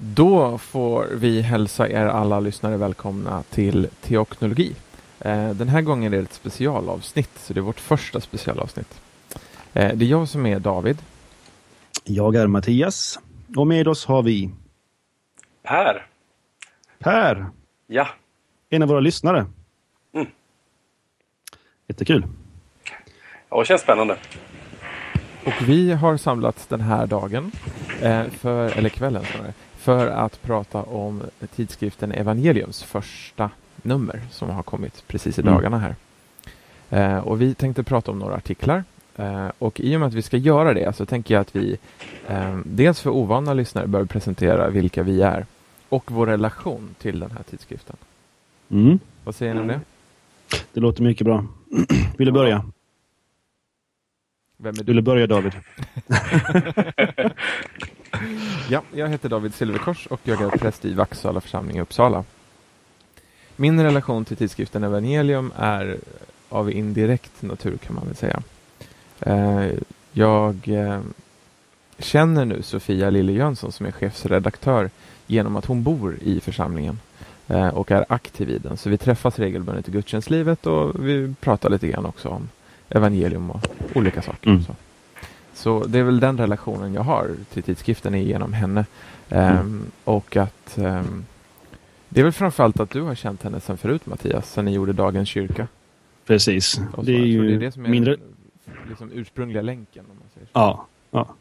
Då får vi hälsa er alla lyssnare välkomna till Teoknologi. Eh, den här gången är det ett specialavsnitt, så det är vårt första specialavsnitt. Eh, det är jag som är David. Jag är Mattias och med oss har vi Per. Per, Ja. en av våra lyssnare. Mm. Jättekul. Ja, det känns spännande. Och vi har samlats den här dagen, eh, för, eller kvällen snarare, för att prata om tidskriften Evangeliums första nummer som har kommit precis i Mm. dagarna här. Eh, och vi tänkte prata om några artiklar. Eh, och i och med att vi ska göra det så tänker jag att vi eh, dels för ovana lyssnare bör presentera vilka vi är och vår relation till den här tidskriften. Mm. Vad säger ni om det? Det låter mycket bra. Vill du börja? Vem är Vill du? du börja David? Ja, jag heter David Silverkors och jag är präst i Vaxala församling i Uppsala. Min relation till tidskriften Evangelium är av indirekt natur kan man väl säga. Eh, Jag eh, känner nu Sofia Lille Jönsson som är chefsredaktör genom att hon bor i församlingen eh, och är aktiv i den. Så vi träffas regelbundet i gudstjänstlivet och vi pratar lite grann också om evangelium och olika saker. Mm. Så. det är väl den relationen jag har till tidskriften är genom henne. Ehm, och att ehm, det är väl framförallt att du har känt henne sedan förut Mattias, sedan ni gjorde Dagens kyrka. Precis. Och. Det är ju det är det som är mindre... liksom, ursprungliga länken. Om man säger så. Ja. ja.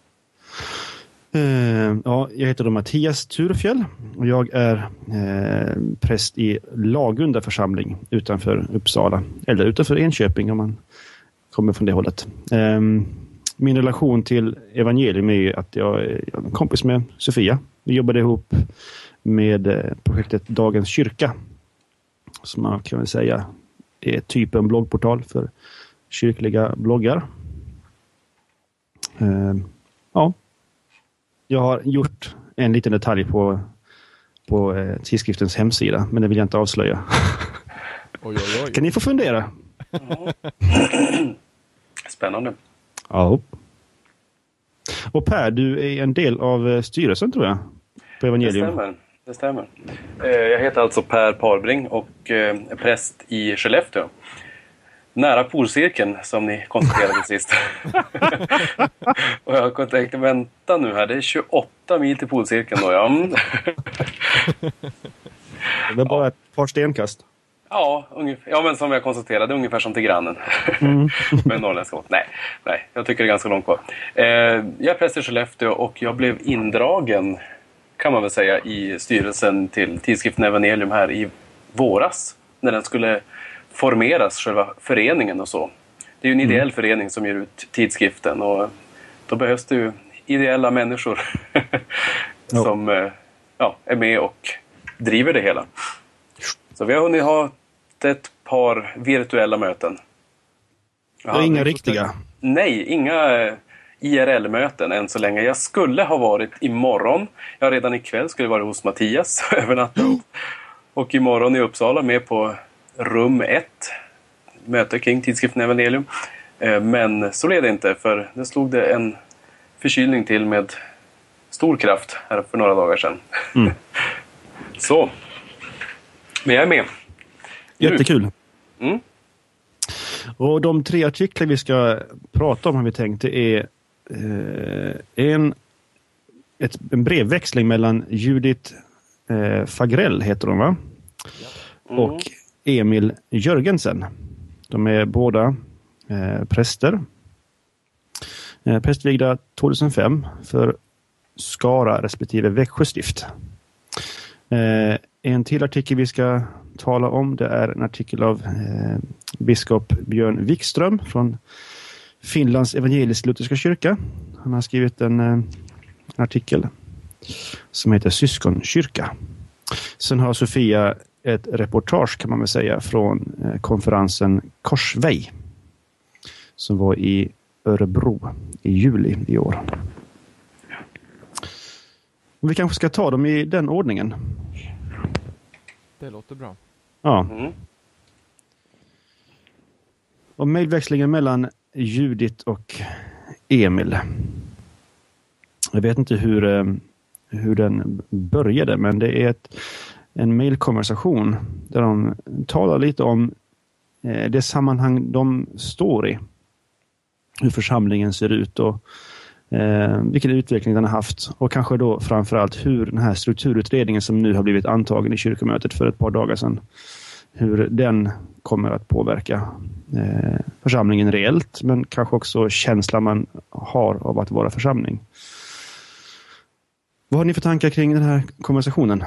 Eh, ja, jag heter då Mattias Turfjell och jag är eh, präst i Lagunda församling utanför Uppsala. Eller utanför Enköping om man kommer från det hållet. Eh, min relation till evangelium är ju att jag är jag är en kompis med Sofia. Vi jobbade ihop med eh, projektet Dagens kyrka. Som man kan väl säga är typ en bloggportal för kyrkliga bloggar. Eh, ja. Jag har gjort en liten detalj på, på eh, tidskriftens hemsida, men det vill jag inte avslöja. Oj, oj, oj. kan ni få fundera? Spännande. Ja. Och Per, du är en del av eh, styrelsen tror jag. På Det Evangelium. stämmer. Det stämmer. Eh, Jag heter alltså Per Parbring och eh, är präst i Skellefteå. Nära polcirkeln som ni konstaterade sist. och jag har tänkt, vänta nu här, det är 28 mil till polcirkeln då ja. Det var bara ett par stenkast. Ja, ungefär. ja, men som jag konstaterade, ungefär som till grannen. Med norrländska mått. Nej, nej, jag tycker det är ganska långt kvar. Eh, jag är präst i Skellefteå och jag blev indragen, kan man väl säga, i styrelsen till tidskriften Evangelium här i våras. När den skulle formeras, själva föreningen och så. Det är ju en ideell förening som ger ut tidskriften och då behövs det ju ideella människor som eh, ja, är med och driver det hela. Så vi har hunnit ha ett par virtuella möten. Är inga riktiga. Nej, inga eh, IRL-möten än så länge. Jag skulle ha varit imorgon. Ja, redan ikväll skulle jag vara hos Mattias övernattat. Och imorgon i Uppsala med på rum 1. Möte kring tidskriften Evangelium. Eh, Men så blev det inte för det slog det en förkylning till med stor kraft här för några dagar sedan. Mm. så. Men jag är med. Jättekul. Mm. Och de tre artiklar vi ska prata om har vi tänkt det är eh, en, ett, en brevväxling mellan Judith eh, Fagrell, heter hon va? Mm. Och Emil Jörgensen. De är båda eh, präster. Eh, prästvigda 2005 för Skara respektive Växjö stift. Eh, en till artikel vi ska tala om det är en artikel av eh, biskop Björn Wikström från Finlands evangelisk-lutherska kyrka. Han har skrivit en, eh, artikel som heter Syskonkyrka. Sen har Sofia ett reportage kan man väl säga från eh, konferensen Korsvej som var i Örebro i juli i år. Vi kanske ska ta dem i den ordningen. Det låter bra. Ja. Mm. Och mejlväxlingen mellan Judit och Emil. Jag vet inte hur, eh, hur den började, men det är ett, en mejlkonversation där de talar lite om eh, det sammanhang de står i. Hur församlingen ser ut och eh, vilken utveckling den har haft och kanske då framförallt hur den här strukturutredningen som nu har blivit antagen i kyrkomötet för ett par dagar sedan, hur den kommer att påverka eh, församlingen reellt men kanske också känslan man har av att vara församling. Vad har ni för tankar kring den här konversationen?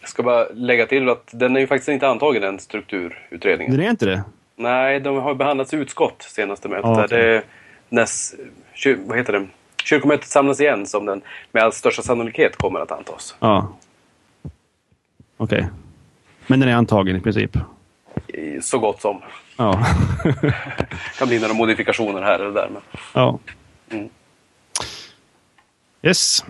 Jag ska bara lägga till att den är ju faktiskt inte antagen den strukturutredningen. Det är inte det? Nej, de har behandlats i utskott senaste mötet. Ah, okay. Kyr, vad heter det? Kyrkomötet samlas igen som den med all största sannolikhet kommer att antas. Ja. Okej. Okay. Men den är antagen i princip? Så gott som. Ja. kan bli några modifikationer här eller där. Men... Ja. Mm. Yes.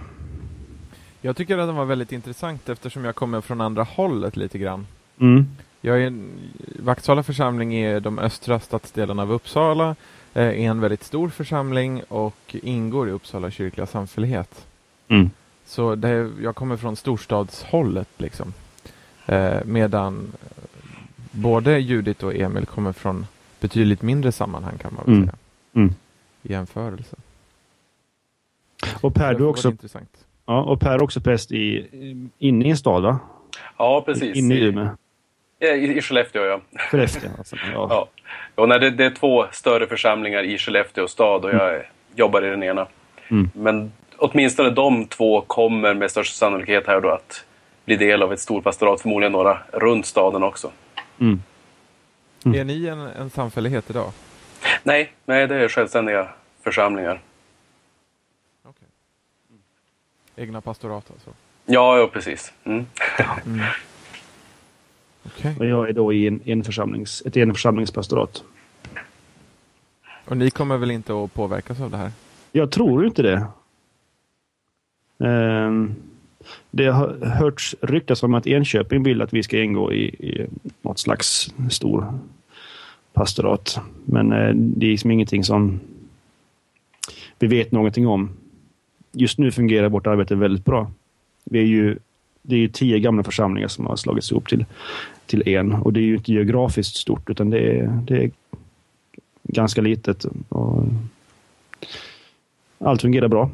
Jag tycker att den var väldigt intressant eftersom jag kommer från andra hållet lite grann. Mm. Jag är, Vaktsala församling är de östra stadsdelarna av Uppsala, är en väldigt stor församling och ingår i Uppsala kyrkliga samfällighet. Mm. Så det, jag kommer från storstadshållet liksom. Eh, medan både Judith och Emil kommer från betydligt mindre sammanhang kan man väl mm. säga. Mm. I jämförelse. Och Per, du också, ja, och Per också präst i, inne i en stad va? Ja, precis. Inne i Umeå. I, i Skellefteå, ja. Skellefteå, alltså. Ja. ja. Ja nej, det, det, är två större församlingar i Skellefteå stad och jag mm. jobbar i den ena. Mm. Men åtminstone de två kommer med största sannolikhet här då att bli del av ett storpastorat, förmodligen några runt staden också. Mm. Mm. Är ni en, en samfällighet idag? Nej, nej, det är självständiga församlingar. Okay. Mm. Egna pastorat alltså? Ja, ja precis. Mm. Okay. Och jag är då i en, en församlings, ett enförsamlingspastorat. Och ni kommer väl inte att påverkas av det här? Jag tror inte det. Um, det har hörts ryktas om att Enköping vill att vi ska ingå i, i något slags stor pastorat. Men uh, det är liksom ingenting som vi vet någonting om. Just nu fungerar vårt arbete väldigt bra. Vi är ju, det är ju tio gamla församlingar som har slagits ihop till till en. Och det är ju inte geografiskt stort utan det är, det är ganska litet. Och allt fungerar bra.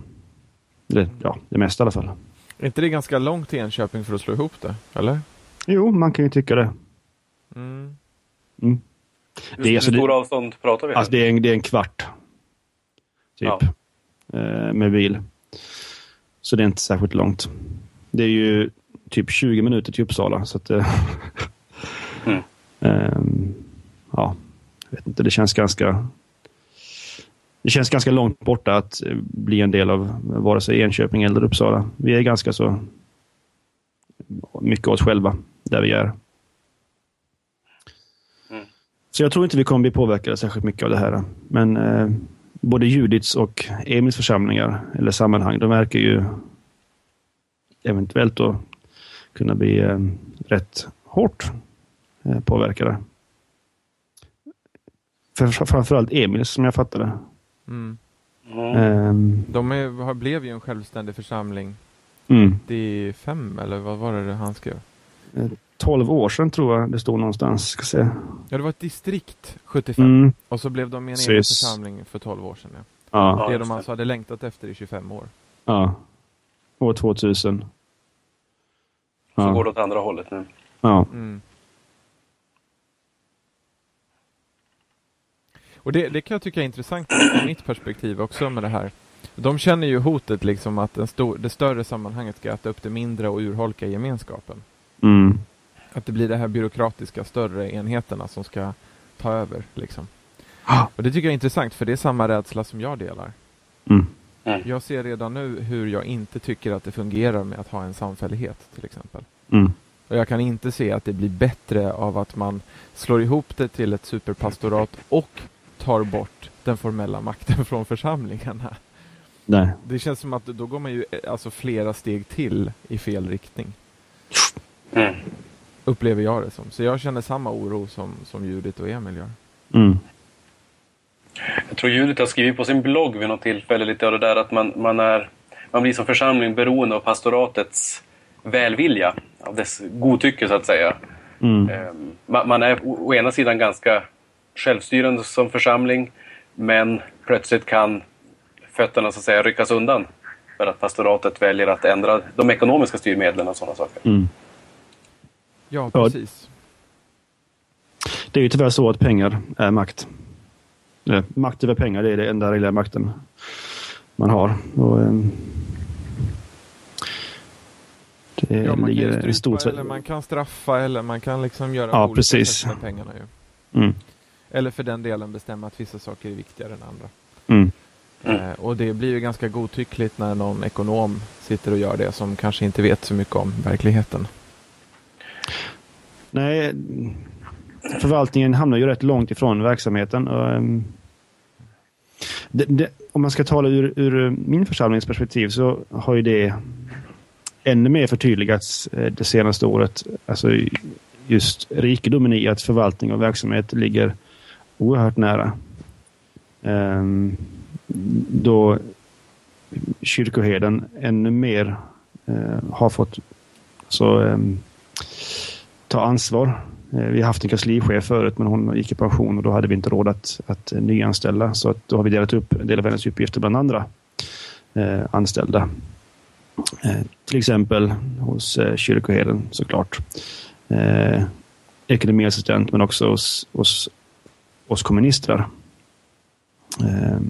Det, ja, det mesta i alla fall. Är inte det ganska långt till Enköping för att slå ihop det? Eller? Jo, man kan ju tycka det. Mm. Mm. Det är, Hur alltså, stora avstånd pratar vi? Alltså det, är en, det är en kvart. Typ. Ja. Eh, med bil. Så det är inte särskilt långt. Det är ju typ 20 minuter till Uppsala. Så att, eh, Mm. Um, ja, jag vet inte, det känns ganska det känns ganska långt borta att eh, bli en del av vare sig Enköping eller Uppsala. Vi är ganska så mycket oss själva där vi är. Mm. Så jag tror inte vi kommer bli påverkade särskilt mycket av det här. Men eh, både Judits och Emils församlingar eller sammanhang, de verkar ju eventuellt då kunna bli eh, rätt hårt Eh, påverkade. För, framförallt Emil som jag fattade. Mm. Um, De är, blev ju en självständig församling. Mm. 95 eller vad var det han skrev? 12 eh, år sedan tror jag det stod någonstans. Ska se. Ja, det var ett distrikt 75 mm. och så blev de en egen församling för 12 år sedan. Ja. Ja. Det de alltså hade längtat efter i 25 år. Ja. År 2000. Så ja. går det åt andra hållet nu. Ja. Mm. Och det, det kan jag tycka är intressant från mitt perspektiv också med det här. De känner ju hotet liksom att stor, det större sammanhanget ska äta upp det mindre och urholka gemenskapen. Mm. Att det blir de här byråkratiska större enheterna som ska ta över. Liksom. Och Det tycker jag är intressant för det är samma rädsla som jag delar. Mm. Jag ser redan nu hur jag inte tycker att det fungerar med att ha en samfällighet till exempel. Mm. Och jag kan inte se att det blir bättre av att man slår ihop det till ett superpastorat och tar bort den formella makten från församlingarna. Nej. Det känns som att då går man ju alltså flera steg till i fel riktning. Mm. Upplever jag det som. Så jag känner samma oro som, som Judith och Emil gör. Mm. Jag tror Judith har skrivit på sin blogg vid något tillfälle lite av det där att man, man är man blir som församling beroende av pastoratets välvilja, av dess godtycke så att säga. Mm. Ehm, man är å ena sidan ganska självstyrande som församling men plötsligt kan fötterna så att säga ryckas undan för att pastoratet väljer att ändra de ekonomiska styrmedlen och sådana saker. Mm. Ja, precis. Det är ju tyvärr så att pengar är makt. Makt över pengar det är det enda reella makten man har. Och, um, det ja, man ligger kan ju stort... eller man kan straffa eller man kan liksom göra ja, olika precis. med pengarna. Ju. Mm. Eller för den delen bestämma att vissa saker är viktigare än andra. Mm. Eh, och det blir ju ganska godtyckligt när någon ekonom sitter och gör det som kanske inte vet så mycket om verkligheten. Nej, förvaltningen hamnar ju rätt långt ifrån verksamheten. Och, um, det, det, om man ska tala ur, ur, min församlings perspektiv så har ju det ännu mer förtydligats eh, det senaste året. Alltså just rikedomen i att förvaltning och verksamhet ligger oerhört nära. Um, då kyrkoherden ännu mer uh, har fått så, um, ta ansvar. Eh, vi har haft en kanslichef förut men hon gick i pension och då hade vi inte råd att, att eh, nyanställa så att då har vi delat upp en del av hennes uppgifter bland andra eh, anställda. Eh, till exempel hos eh, kyrkoherden såklart. Eh, ekonomiassistent men också hos, hos oss kommunister. Eh,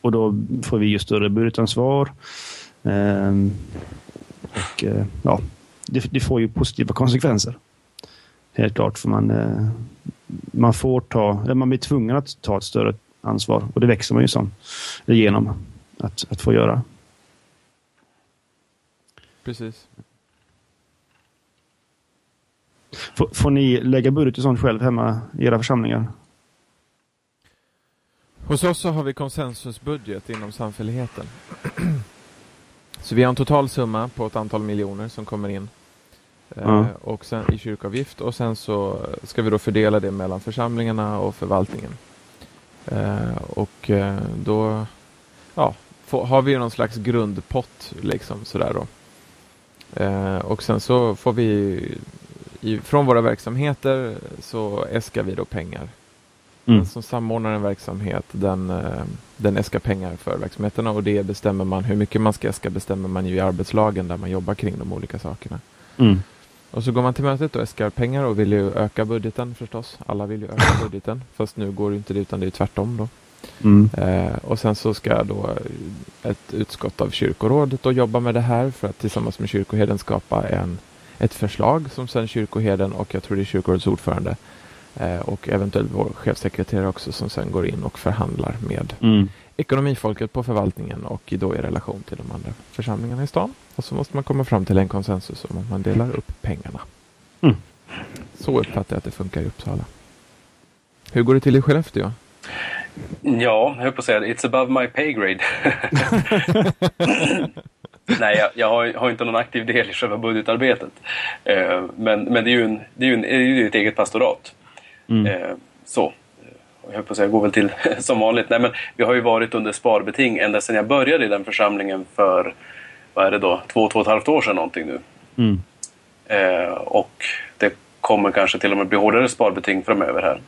och då får vi ju större budgetansvar. Och ja, det, det, får ju positiva konsekvenser. Helt klart, för man, uh, man får ta, man blir tvungen att ta ett större ansvar och det växer man ju som, genom att, att få göra. Precis. Får, får ni lägga budget och sånt själv hemma i era församlingar? Hos oss så har vi konsensusbudget inom samfälligheten. så vi har en total summa på ett antal miljoner som kommer in mm. och sen, i kyrkoavgift och sen så ska vi då fördela det mellan församlingarna och förvaltningen. Eh, och eh, då ja, får, har vi någon slags grundpott liksom sådär då. och sen så får vi i, från våra verksamheter så äskar vi då pengar. Mm. Den som samordnar en verksamhet den, eh, den äskar pengar för verksamheterna och det bestämmer man, hur mycket man ska äska bestämmer man ju i arbetslagen där man jobbar kring de olika sakerna. Mm. Och så går man till mötet och äskar pengar och vill ju öka budgeten förstås. Alla vill ju öka budgeten, fast nu går det inte det utan det är tvärtom då. Mm. Eh, och sen så ska då ett utskott av kyrkorådet då jobba med det här för att tillsammans med kyrkoherden skapa en ett förslag som sen kyrkoherden och jag tror det är kyrkorådets ordförande och eventuellt vår chefsekreterare också som sen går in och förhandlar med mm. ekonomifolket på förvaltningen och då i relation till de andra församlingarna i stan. Och så måste man komma fram till en konsensus om att man delar upp pengarna. Mm. Så uppfattar jag att det funkar i Uppsala. Hur går det till i Skellefteå? Ja, jag höll på att säga it's above my pay grade. Nej, jag, jag har, har, inte någon aktiv del i själva budgetarbetet. Eh, men men det, är ju en, det, är ju en, det är ju ett eget pastorat. Mm. Eh, så. Jag höll på att säga, går väl till som vanligt. Nej, men vi har ju varit under sparbeting ända sedan jag började i den församlingen för, vad är det då, två, två och ett halvt år sedan någonting nu. Mm. Eh, och det kommer kanske till och med bli hårdare sparbeting framöver här.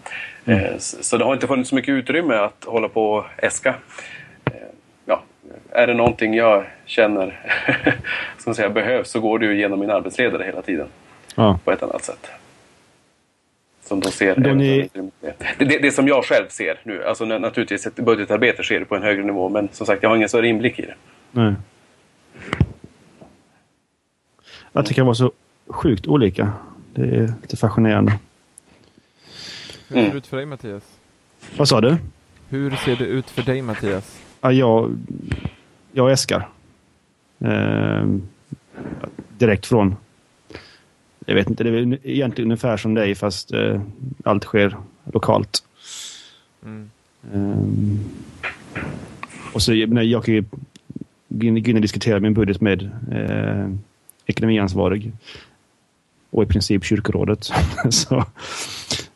Mm. Eh, så, det har inte funnits så mycket utrymme att hålla på och äska är det någonting jag känner som säga, behövs så går det ju genom min arbetsledare hela tiden. Ja. På ett annat sätt. Som då ser då ni... det, det, det, som jag själv ser nu, alltså naturligtvis ett budgetarbete sker på en högre nivå men som sagt jag har ingen större inblick i det. Nej. Att det kan vara så sjukt olika. Det är lite fascinerande. Hur ser det mm. ut för dig Mattias? Vad sa du? Hur ser det ut för dig Mattias? Ja, jag jag äskar. Eh, direkt från... Jag vet inte, det är egentligen ungefär som dig fast eh, allt sker lokalt. Mm. Eh, och så, jag kan ju gå in och diskutera min budget med eh, ekonomiansvarig och i princip kyrkorådet. så,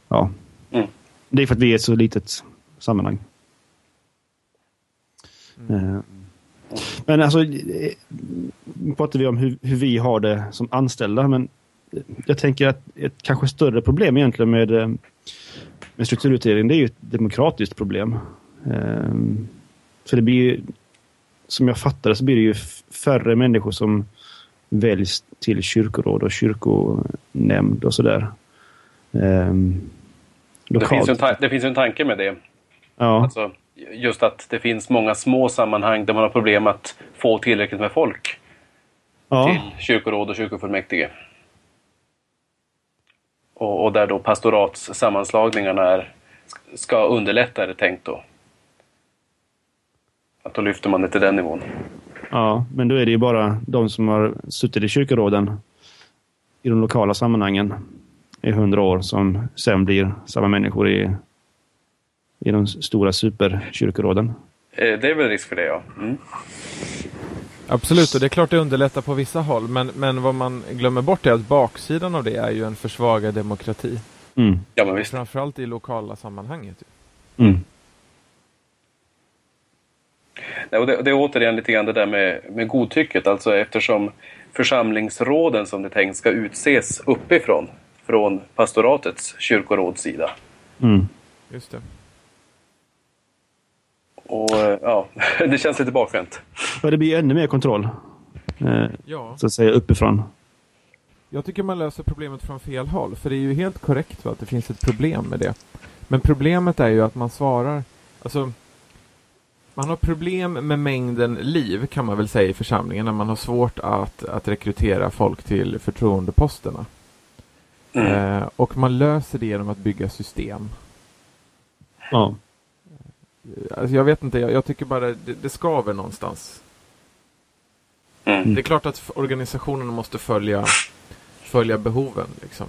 ja. Mm. Det är för att vi är ett så litet sammanhang. Mm. Eh, Men alltså, eh, nu pratar vi om hur, hur, vi har det som anställda, men jag tänker att ett kanske större problem egentligen med, eh, med strukturutredning, det är ju ett demokratiskt problem. Um, för det blir ju, som jag fattar det, så blir det ju färre människor som väljs till kyrkoråd och kyrkonämnd och sådär. Um, det, finns en det finns en tanke med det. Ja. Alltså, just att det finns många små sammanhang där man har problem att få tillräckligt med folk ja. till kyrkoråd och kyrkofullmäktige. Och, och där då pastoratssammanslagningarna är, ska underlätta är det tänkt då. Att då lyfter man det till den nivån. Ja, men då är det ju bara de som har suttit i kyrkoråden i de lokala sammanhangen i hundra år som sen blir samma människor i, i de stora superkyrkoråden. Eh, det är väl risk för det, ja. Mm. Absolut, och det är klart det underlättar på vissa håll, men, men vad man glömmer bort är att baksidan av det är ju en försvagad demokrati. Mm. Ja, men visst. Framförallt i lokala sammanhanget. Mm. och det, det, är återigen lite grann det där med, med godtycket, alltså eftersom församlingsråden som det tänkt ska utses uppifrån från pastoratets kyrkoråds sida. Mm. Just det. Och ja, det känns lite bakvänt. Ja, det blir ännu mer kontroll. Eh, ja. Så att säga uppifrån. Jag tycker man löser problemet från fel håll. För det är ju helt korrekt va, att det finns ett problem med det. Men problemet är ju att man svarar... Alltså, man har problem med mängden liv kan man väl säga i församlingen när man har svårt att, att rekrytera folk till förtroendeposterna. Mm. Eh, och man löser det genom att bygga system. Ja. Alltså jag vet inte, jag, jag tycker bara det, det skaver någonstans. Mm. Det är klart att organisationen måste följa, följa behoven liksom.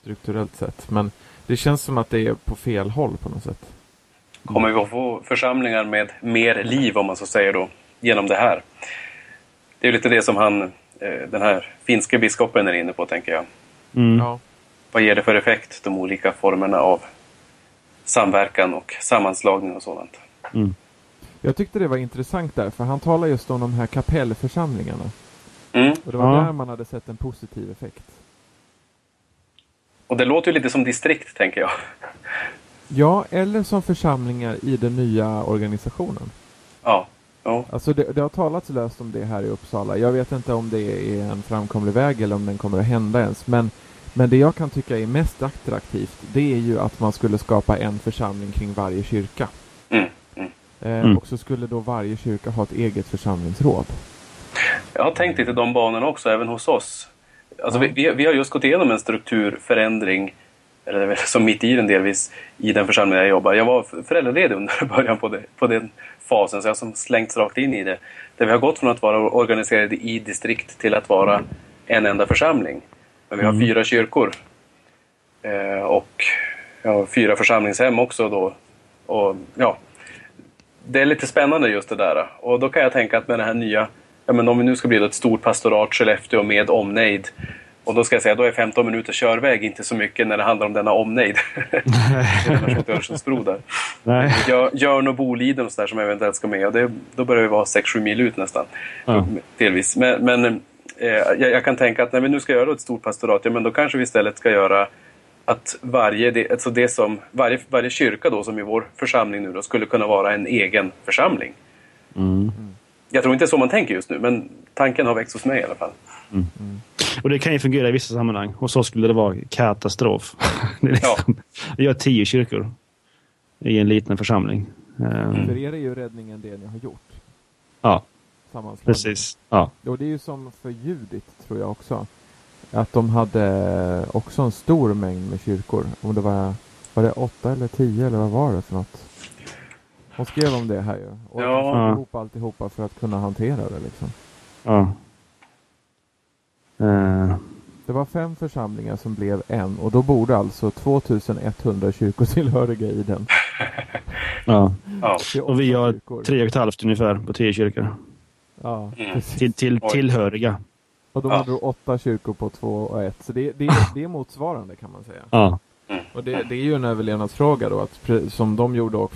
Strukturellt sett. Men det känns som att det är på fel håll på något sätt. Kommer vi att få församlingar med mer liv om man så säger då, genom det här? Det är lite det som han, eh, den här finske biskopen är inne på tänker jag. Mm. Ja. Vad ger det för effekt, de olika formerna av samverkan och sammanslagning och sådant? Mm. Jag tyckte det var intressant där, för han talar just om de här kapellförsamlingarna. Mm. Och det var ja. där man hade sett en positiv effekt. Och det låter ju lite som distrikt, tänker jag. Ja, eller som församlingar i den nya organisationen. Ja. ja. Alltså det, det, har talats löst om det här i Uppsala. Jag vet inte om det är en framkomlig väg eller om den kommer att hända ens. Men, men det jag kan tycka är mest attraktivt det är ju att man skulle skapa en församling kring varje kyrka. Mm. Mm. Eh, mm. Och så skulle då varje kyrka ha ett eget församlingsråd. Jag har tänkt lite de banorna också, även hos oss. Alltså ja. vi, vi har just gått igenom en strukturförändring eller som mitt i den delvis, i den församling jag jobbar. Jag var föräldraledig under början på, det, på den fasen, så jag har som slängts rakt in i det. Där vi har gått från att vara organiserade i distrikt till att vara en enda församling. Men vi har mm. fyra kyrkor. Eh, och ja, fyra församlingshem också då. Och, ja, det är lite spännande just det där. Och då kan jag tänka att med det här nya, ja, men om vi nu ska bli ett stort pastorat Skellefteå med omnejd och då ska jag säga, då är 15 minuters körväg inte så mycket när det handlar om denna omnejd. Öresundsbro där. Nej. Jörn och Boliden och sådär som eventuellt ska med. Och det, då börjar vi vara 6-7 mil ut nästan. Ja. Delvis. Men, men jag, jag, kan tänka att när vi nu ska göra ett stort pastorat, ja men då kanske vi istället ska göra att varje, alltså det som, varje, varje kyrka då som i vår församling nu då skulle kunna vara en egen församling. Mm. Jag tror inte det är så man tänker just nu, men tanken har växt hos mig i alla fall. Mm. Och det kan ju fungera i vissa sammanhang. Och så skulle det vara katastrof. det är liksom, ja. Vi har tio kyrkor i en liten församling. Mm. För er är ju räddningen det ni har gjort. Ja, precis. Ja. Och det är ju som för Judit, tror jag också. Att de hade också en stor mängd med kyrkor. Om det var, var det åtta eller tio eller vad var det för något? Hon skrev om det här ju. Och ja. de ihop alltihopa för att kunna hantera det liksom. Ja. Uh. Det var fem församlingar som blev en och då borde alltså 2100 kyrkotillhöriga i den. ja. ja. Och vi har tre och ett halvt ungefär på tio kyrkor. Ja, mm. till, till, tillhöriga. Och de ja. hade då åtta kyrkor på två och ett. Så det, det, det är motsvarande kan man säga. Ja. Mm. Och det, det är ju en överlevnadsfråga då, att, som de gjorde och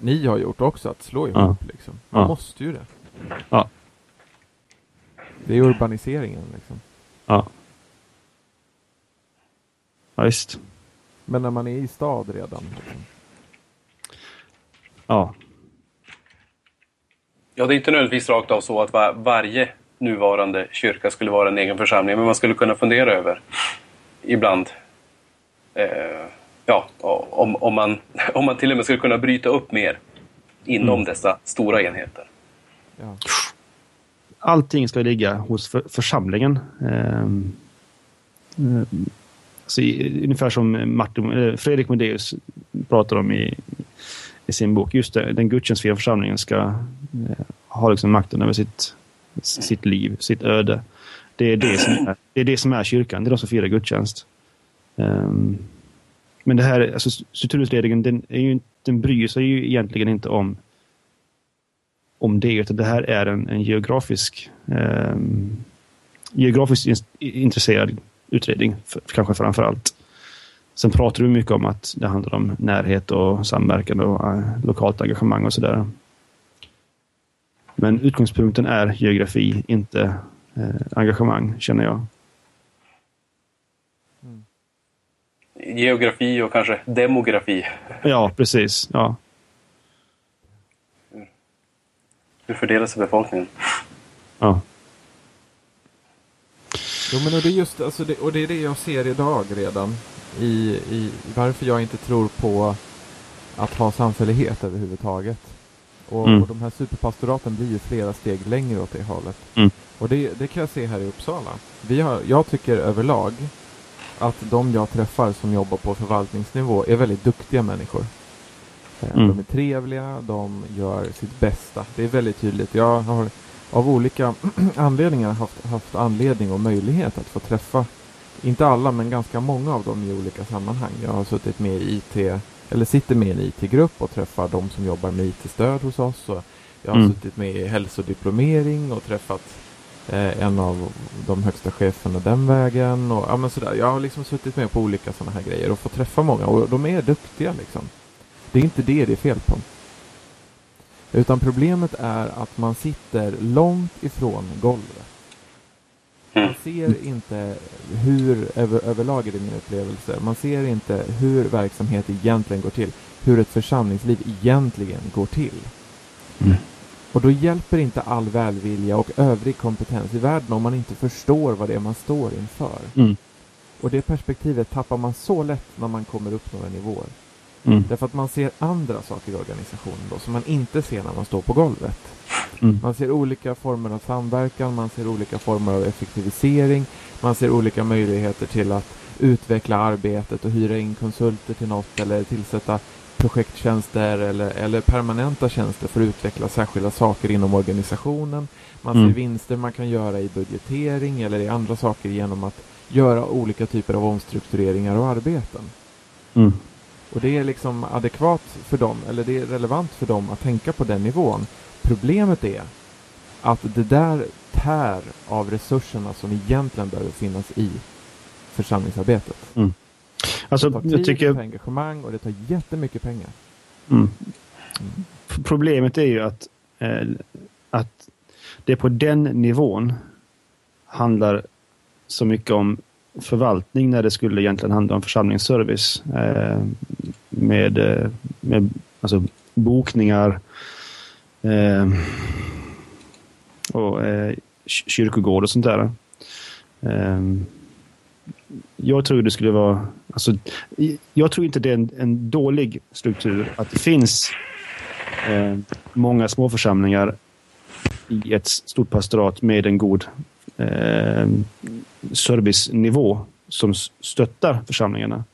ni har gjort också, att slå ihop. Ja. Liksom. Man ja. måste ju det. Ja. Det är urbaniseringen liksom. Ja. Ja, visst. Men när man är i stad redan. Liksom. Ja. Ja, det är inte nödvändigtvis rakt av så att var, varje nuvarande kyrka skulle vara en egen församling. Men man skulle kunna fundera över ibland eh, ja, om, om, man, om man till och med skulle kunna bryta upp mer inom mm. dessa stora enheter. Ja. Allting ska ligga hos för, församlingen. Ehm, eh, alltså, ungefär som Martin, Fredrik Modéus pratar om i, i sin bok. Just det, den gudstjänstfria församlingen ska eh, ha liksom makten över sitt, sitt liv, sitt öde. Det är det, som är, det är det som är kyrkan, det är de som firar gudstjänst. Um, men det här, alltså strukturutredningen, den, är ju, den bryr sig ju egentligen inte om om det, utan det här är en, en geografisk um, geografiskt intresserad utredning, för, kanske framför allt. Sen pratar du mycket om att det handlar om närhet och samverkan och uh, lokalt engagemang och sådär. Men utgångspunkten är geografi, inte uh, engagemang, känner jag. Mm. Geografi och kanske demografi. Ja, precis. Ja. Hur fördelar sig befolkningen? Ja. Jo men och det är just alltså det, och det är det jag ser idag redan i, i varför jag inte tror på att ha samfällighet överhuvudtaget. Och, mm. och de här superpastoraten blir ju flera steg längre åt det hållet. Mm. Och det, det kan jag se här i Uppsala. Vi har, jag tycker överlag att de jag träffar som jobbar på förvaltningsnivå är väldigt duktiga människor. Eh, mm. De är trevliga, de gör sitt bästa. Det är väldigt tydligt. Jag har av olika anledningar haft, haft anledning och möjlighet att få träffa, inte alla men ganska många av dem i olika sammanhang. Jag har suttit med i IT, eller sitter med i en IT-grupp och träffar de som jobbar med IT-stöd hos oss. Och jag har mm. suttit med i hälsodiplomering och träffat eh, en av de högsta cheferna den vägen. Och, ja, men sådär. Jag har liksom suttit med på olika sådana här grejer och fått träffa många och de är duktiga liksom. Det är inte det det är fel på. Utan problemet är att man sitter långt ifrån golvet. Man mm. ser inte hur, över, överlag är det min upplevelse, man ser inte hur verksamhet egentligen går till. Hur ett församlingsliv egentligen går till. Mm. Och då hjälper inte all välvilja och övrig kompetens i världen om man inte förstår vad det är man står inför. Mm. Och det perspektivet tappar man så lätt när man kommer upp några nivåer. Mm. Därför att man ser andra saker i organisationen då, som man inte ser när man står på golvet. Mm. Man ser olika former av samverkan, man ser olika former av effektivisering, man ser olika möjligheter till att utveckla arbetet och hyra in konsulter till något eller tillsätta projekttjänster eller, eller permanenta tjänster för att utveckla särskilda saker inom organisationen. Man ser mm. vinster man kan göra i budgetering eller i andra saker genom att göra olika typer av omstruktureringar och arbeten. Mm. Och det är liksom adekvat för dem, eller det är relevant för dem att tänka på den nivån. Problemet är att det där tär av resurserna som egentligen behöver finnas i församlingsarbetet. Mm. Alltså, det tar tid, jag tycker... det tar engagemang och det tar jättemycket pengar. Mm. Mm. Problemet är ju att, eh, att det på den nivån handlar så mycket om förvaltning när det skulle egentligen handla om församlingsservice. Eh, med, eh, med alltså, bokningar eh, och eh, kyrkogård och sånt där. Eh, jag tror det skulle vara... Alltså, jag tror inte det är en, en dålig struktur att det finns eh, många småförsamlingar i ett stort pastorat med en god eh, servicenivå som stöttar församlingarna.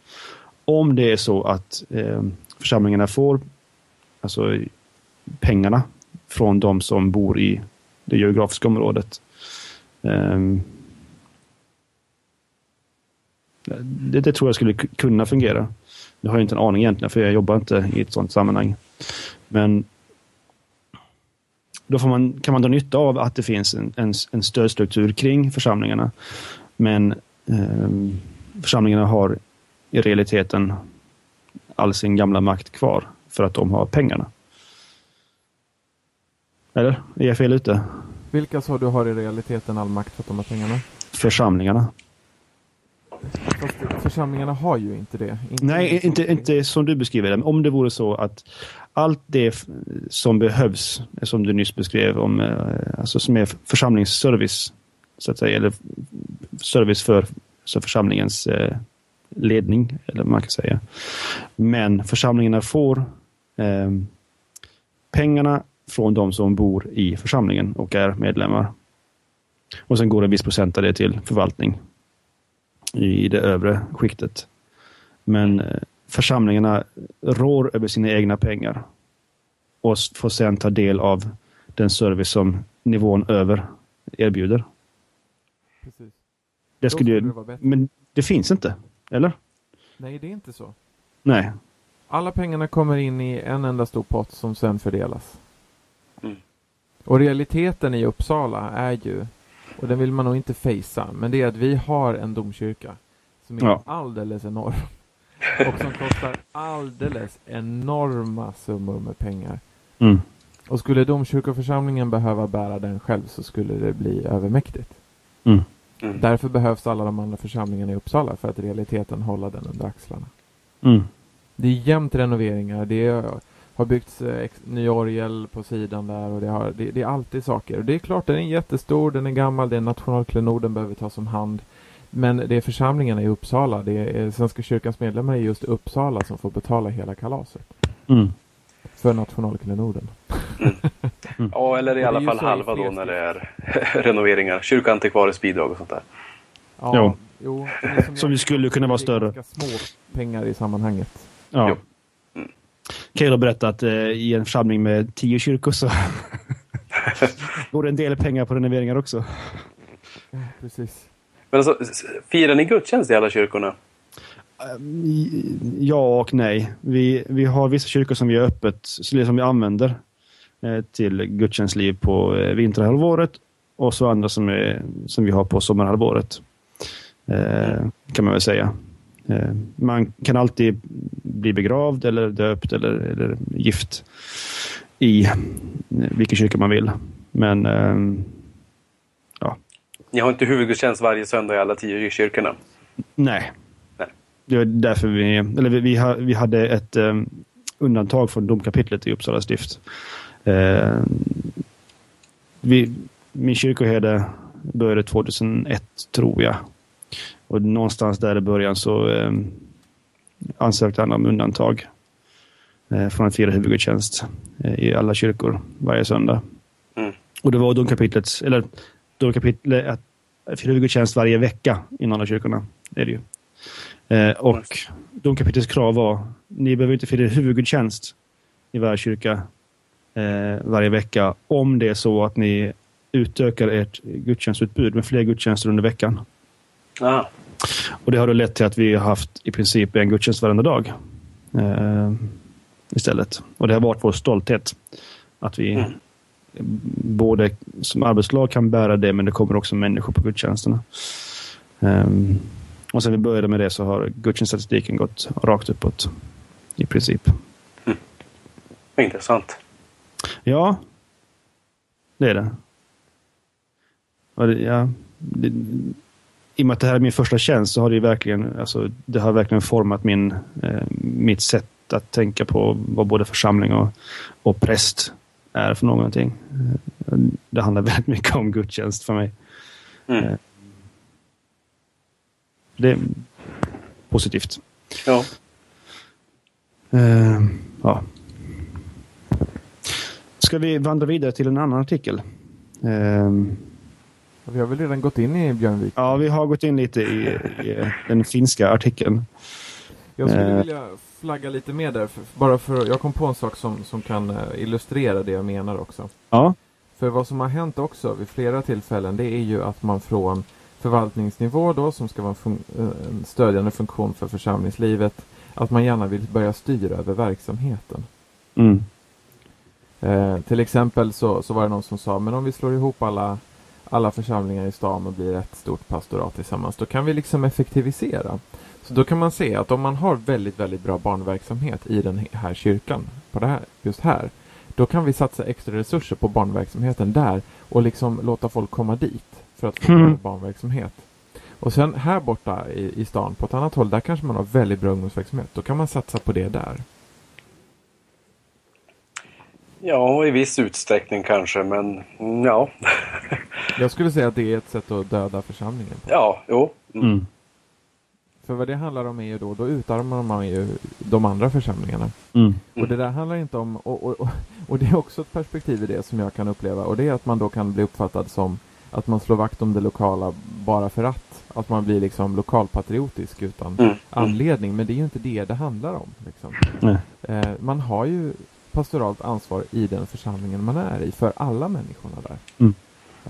Om det är så att eh, församlingarna får alltså, pengarna från de som bor i det geografiska området. Eh, det, det, tror jag skulle kunna fungera. Det har jag inte en aning egentligen, för jag jobbar inte i ett sådant sammanhang. Men då man, kan man dra nytta av att det finns en, en, en stödstruktur kring församlingarna. Men eh, församlingarna har i realiteten all sin gamla makt kvar för att de har pengarna. Eller? Är jag fel ute? Vilka sa du har i realiteten all makt för de här pengarna? Församlingarna. Fast församlingarna har ju inte det. Inte Nej, inte, inte som du beskriver det. Om det vore så att allt det som behövs, som du nyss beskrev, om, eh, alltså som är församlingsservice, så att säga, eller service för så församlingens eh, ledning, eller vad man kan säga. Men församlingarna får eh, pengarna från de som bor i församlingen och är medlemmar. Och sen går en viss procent av det till förvaltning i det övre skiktet. Men eh, församlingarna rår över sina egna pengar och får sedan ta del av den service som nivån över erbjuder. Precis. Det skulle, ju, det men det finns inte, eller? Nej, det är inte så. Nej. Alla pengarna kommer in i en enda stor pott som sen fördelas. Mm. Och realiteten i Uppsala är ju och den vill man nog inte fejsa, men det är att vi har en domkyrka som är ja. alldeles enorm. Och som kostar alldeles enorma summor med pengar. Mm. Och skulle domkyrkoförsamlingen behöva bära den själv så skulle det bli övermäktigt. Mm. Mm. Därför behövs alla de andra församlingarna i Uppsala för att i realiteten hålla den under axlarna. Mm. Det är jämt renoveringar. Det är har byggts eh, ny orgel på sidan där och det, har, det, det, är alltid saker. Och det är klart, den är jättestor, den är gammal, det är en nationalklenod, den behöver tas om hand. Men det är församlingarna i Uppsala, det är Svenska kyrkans medlemmar i just Uppsala som får betala hela kalaset. Mm. För nationalklenoden. Mm. Mm. ja, eller i alla fall halva då när det är renoveringar. Kyrkoantikvarisk bidrag och sånt där. Ja, jo. jo som, som vi skulle kunna vara större. små pengar i sammanhanget. Ja. Jo. Kael har berättat att eh, i en församling med tio kyrkor så går det en del pengar på renoveringar också. Ja, precis. Men alltså, firar ni gudstjänst i alla kyrkorna? Ehm, ja och nej. Vi, vi har vissa kyrkor som vi har öppet, som vi använder eh, till gudstjänstliv på eh, vinterhalvåret och så andra som, är, som vi har på sommarhalvåret. Eh, kan man väl säga. Eh, man kan alltid bli begravd eller döpt eller, eller gift i eh, vilken kyrka man vill. Men eh. Ni har inte huvudgudstjänst varje söndag i alla tio kyrkorna? Nej. Nej. Det var därför vi, eller vi, vi, vi hade ett um, undantag från domkapitlet i Uppsala stift. Uh, vi, min kyrkoherde började 2001 tror jag. Och någonstans där i början så eh, ansökte han om undantag eh, från att fira huvudgudstjänst eh, i alla kyrkor varje söndag. Mm. Och det var domkapitlets, eller domkapitlet, att fira huvudgudstjänst varje vecka inom alla kyrkorna. Det är det ju. Eh, och domkapitlets krav var, ni behöver inte fira huvudgudstjänst i varje kyrka eh, varje vecka om det är så att ni utökar ert gudstjänstutbud med fler gudstjänster under veckan. Ah. Och det har då lett till att vi har haft i princip en gudstjänst varenda dag. Eh, istället. Och det har varit vår stolthet. Att vi mm. Både som arbetslag kan bära det, men det kommer också människor på gudstjänsterna. Um, och sen vi började med det så har gudstjänststatistiken gått rakt uppåt. I princip. Mm. Intressant. Ja, det är det. Det ja, det, i och med att det här är min första tjänst så har det verkligen, alltså, det har verkligen format min, eh, mitt sätt att tänka på vad både församling och, och präst är för någonting. Det handlar väldigt mycket om gudstjänst för mig. Mm. Eh, det är positivt. Ja. Uh, ja. Ska vi vandra vidare till en annan artikel? Uh, vi har väl redan gått in i Björnvik? Ja, vi har gått in lite i, i den finska artikeln. Jag skulle vilja flagga lite med där, för, bara för jag kom på en sak som, som kan eh, illustrera det jag menar också. Ja. För vad som har hänt också vid flera tillfällen, det är ju att man från förvaltningsnivå då, som ska vara en, fun eh, en stödjande funktion för församlingslivet, att man gärna vill börja styra över verksamheten. Mm. Eh, till exempel så, så var det någon som sa, men om vi slår ihop alla alla församlingar i stan och blir ett stort pastorat tillsammans. Då kan vi liksom effektivisera. Så då kan man se att om man har väldigt, väldigt bra barnverksamhet i den här kyrkan, på det här, just här, Då kan vi satsa extra resurser på barnverksamheten där och liksom låta folk komma dit för att få Mm. barnverksamhet. Och sen här borta i, i stan, på ett annat håll, där kanske man har väldigt bra ungdomsverksamhet. Då kan man satsa på det där. Ja, i viss utsträckning kanske, men mm, ja. Jag skulle säga att det är ett sätt att döda församlingen. på. ja, jo. Mm. Mm. För vad det handlar om är ju då, då utarmar man ju de andra församlingarna. Mm. Och det där handlar inte om, och, och, och, och det är också ett perspektiv i det som jag kan uppleva och det är att man då kan bli uppfattad som att man slår vakt om det lokala bara för att. Att man blir liksom lokalpatriotisk utan Mm. anledning. Men det är ju inte det det handlar om. Liksom. Nej. Eh, man har ju pastoralt ansvar i den församlingen man är i för alla människorna där. Mm.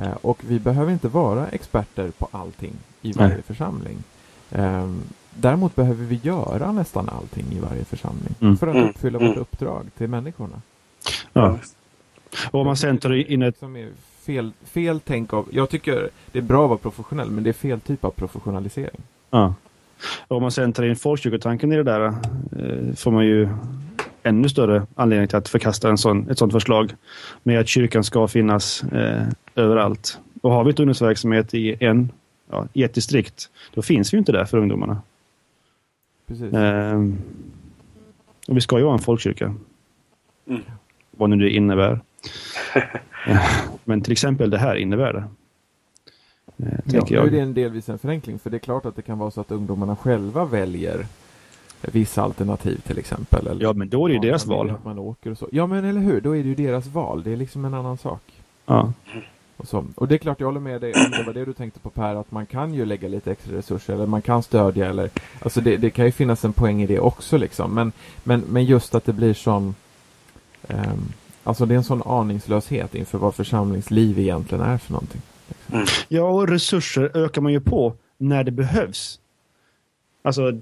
Eh, och vi behöver inte vara experter på allting i varje Nej. församling. Eh, däremot behöver vi göra nästan allting i varje församling Mm. för att Mm. uppfylla Mm. vårt uppdrag till människorna. Ja. Och om man sen tar in ett... Som är fel, fel tänk av, jag tycker det är bra att vara professionell men det är fel typ av professionalisering. Ja. Och om man sen tar in folkkyrkotanken i det där eh, får man ju ännu större anledning till att förkasta en sån, ett sådant förslag med att kyrkan ska finnas eh, överallt. Och har vi ett ungdomsverksamhet i, en, ja, ett distrikt, då finns vi ju inte där för ungdomarna. Precis. Eh, och vi ska ju vara en folkkyrka. Mm. Vad nu det innebär. Eh, Men till exempel det här innebär det. Eh, Ja, nu är det en delvis en förenkling för det är klart att det kan vara så att ungdomarna själva väljer vissa alternativ till exempel. Eller Ja, men då är det ju deras val. Man åker och så. Ja men eller hur, då är det ju deras val. Det är liksom en annan sak. Ja. Och, så. och det är klart, jag håller med dig om det var det du tänkte på Per, att man kan ju lägga lite extra resurser eller man kan stödja eller Alltså det, det kan ju finnas en poäng i det också liksom. Men, men, men just att det blir sån ehm, Alltså det är en sån aningslöshet inför vad församlingsliv egentligen är för någonting. Ja, och resurser ökar man ju på när det behövs. Alltså,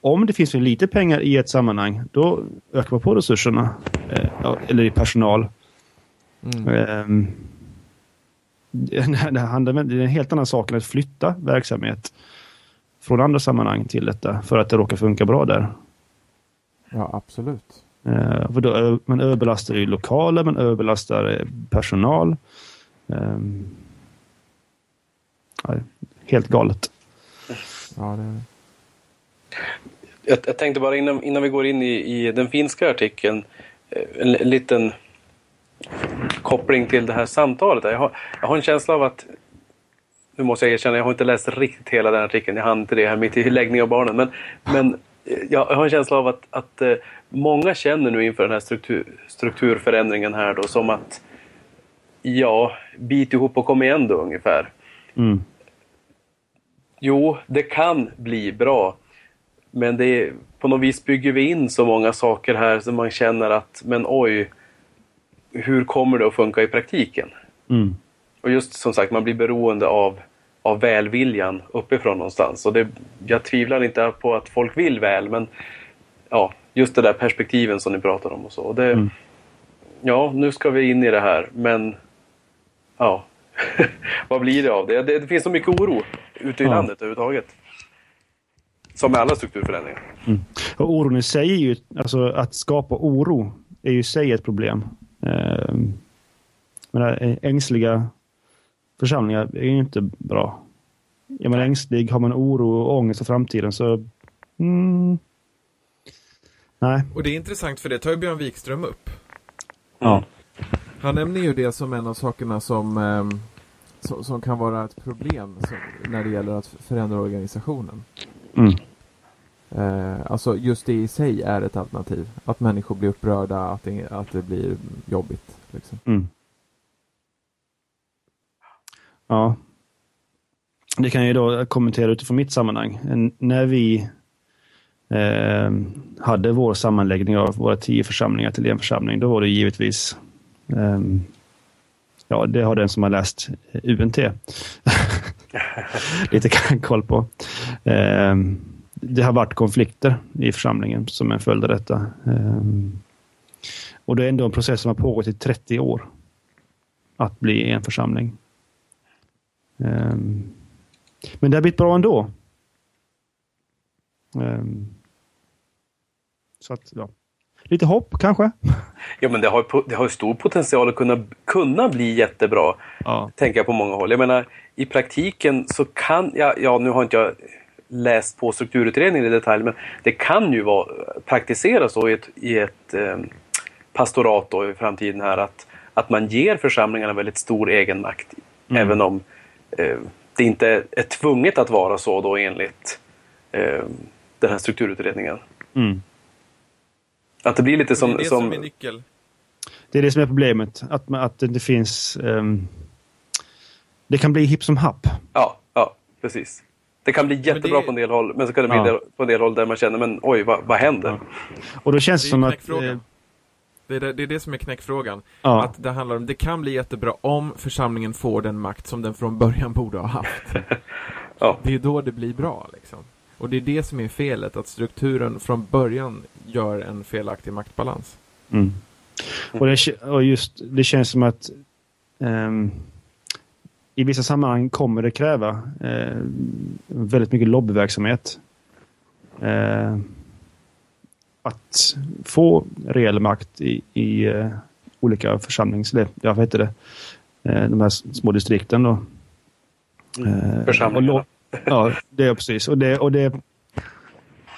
om det finns för lite pengar i ett sammanhang, då ökar man på resurserna. Eh, eller i personal. Mm. Ehm, det, det, handlar, det är en helt annan sak än att flytta verksamhet från andra sammanhang till detta för att det råkar funka bra där. Ja, absolut. Eh, för då, man överbelastar ju lokaler, man överbelastar eh, personal. Ehm, ja, helt galet. Ja, det, Jag, jag tänkte bara innan, innan vi går in i, i den finska artikeln, eh, en, en liten koppling till det här samtalet. Jag har, jag har en känsla av att, nu måste jag erkänna, jag har inte läst riktigt hela den artikeln, jag hann inte det här mitt i läggning av barnen. Men, men eh, jag har en känsla av att, att eh, många känner nu inför den här struktur, strukturförändringen här då som att ja, bit ihop och kom igen då ungefär. Mm. Jo, det kan bli bra. Men det är, på något vis bygger vi in så många saker här som man känner att, men oj, hur kommer det att funka i praktiken? Mm. Och just som sagt, man blir beroende av, av välviljan uppifrån någonstans. Och det, jag tvivlar inte på att folk vill väl, men ja, just det där perspektiven som ni pratar om och så. Och det, Mm. Ja, nu ska vi in i det här, men ja, vad blir det av det? det? Det finns så mycket oro ute i Ja. landet överhuvudtaget. Som med alla strukturförändringar. Och oron i sig är ju, alltså att skapa oro är ju i sig ett problem. Ehm, men ängsliga församlingar är ju inte bra. Är man ängslig, har man oro och ångest för framtiden så... Mm, nej. Och det är intressant för det tar ju Björn Wikström upp. Ja. Han nämner ju det som en av sakerna som, ehm, som, som kan vara ett problem som, när det gäller att förändra organisationen. Mm. Eh, alltså just det i sig är ett alternativ. Att människor blir upprörda, att det, att det blir jobbigt. Liksom. Mm. Ja. Det kan jag ju då kommentera utifrån mitt sammanhang. En- När vi eh, hade vår sammanläggning av våra tio församlingar till en församling, då var det givetvis eh, Ja, det har den som har läst UNT lite koll på. Ehm, det har varit konflikter i församlingen som en följd av detta. Eh, och det är ändå en process som har pågått i 30 år. Att bli en församling. Ehm, men det har blivit bra ändå. Ehm, så att, ja. lite hopp kanske? Ja, men det har, det har stor potential att kunna, kunna bli jättebra. Ja. Tänker jag på många håll. Jag menar, i praktiken så kan, ja, ja nu har inte jag läst på strukturutredningen i detalj, men det kan ju vara, praktiseras då i ett, i ett eh, pastorat då i framtiden här att, att man ger församlingarna väldigt stor egenmakt. Mm. Även om eh, det inte är tvunget att vara så då enligt eh, den här strukturutredningen. Mm. Att det blir lite som... Det är det som, som är nyckel. Det är det som är problemet. Att, att det inte finns... Um, det kan bli hipp som happ. Ja, ja, precis. Det kan bli jättebra det... på en del håll, men så kan det bli ja. på en del håll där man känner, men oj, vad, vad händer? Ja. Och då känns det som att... Eh... Det är det, det är det, som är knäckfrågan. Ja. Att det handlar om, det kan bli jättebra om församlingen får den makt som den från början borde ha haft. ja. Det är då det blir bra, liksom. Och det är det som är felet, att strukturen från början gör en felaktig maktbalans. Mm. Och, det, och just det känns som att um, i vissa sammanhang kommer det kräva uh, väldigt mycket lobbyverksamhet. Uh, att få reell makt i, i uh, olika församlings... Ja, vad heter det? de här små distrikten då. Mm. Församlingarna. Ja, det är precis. Och det, och det,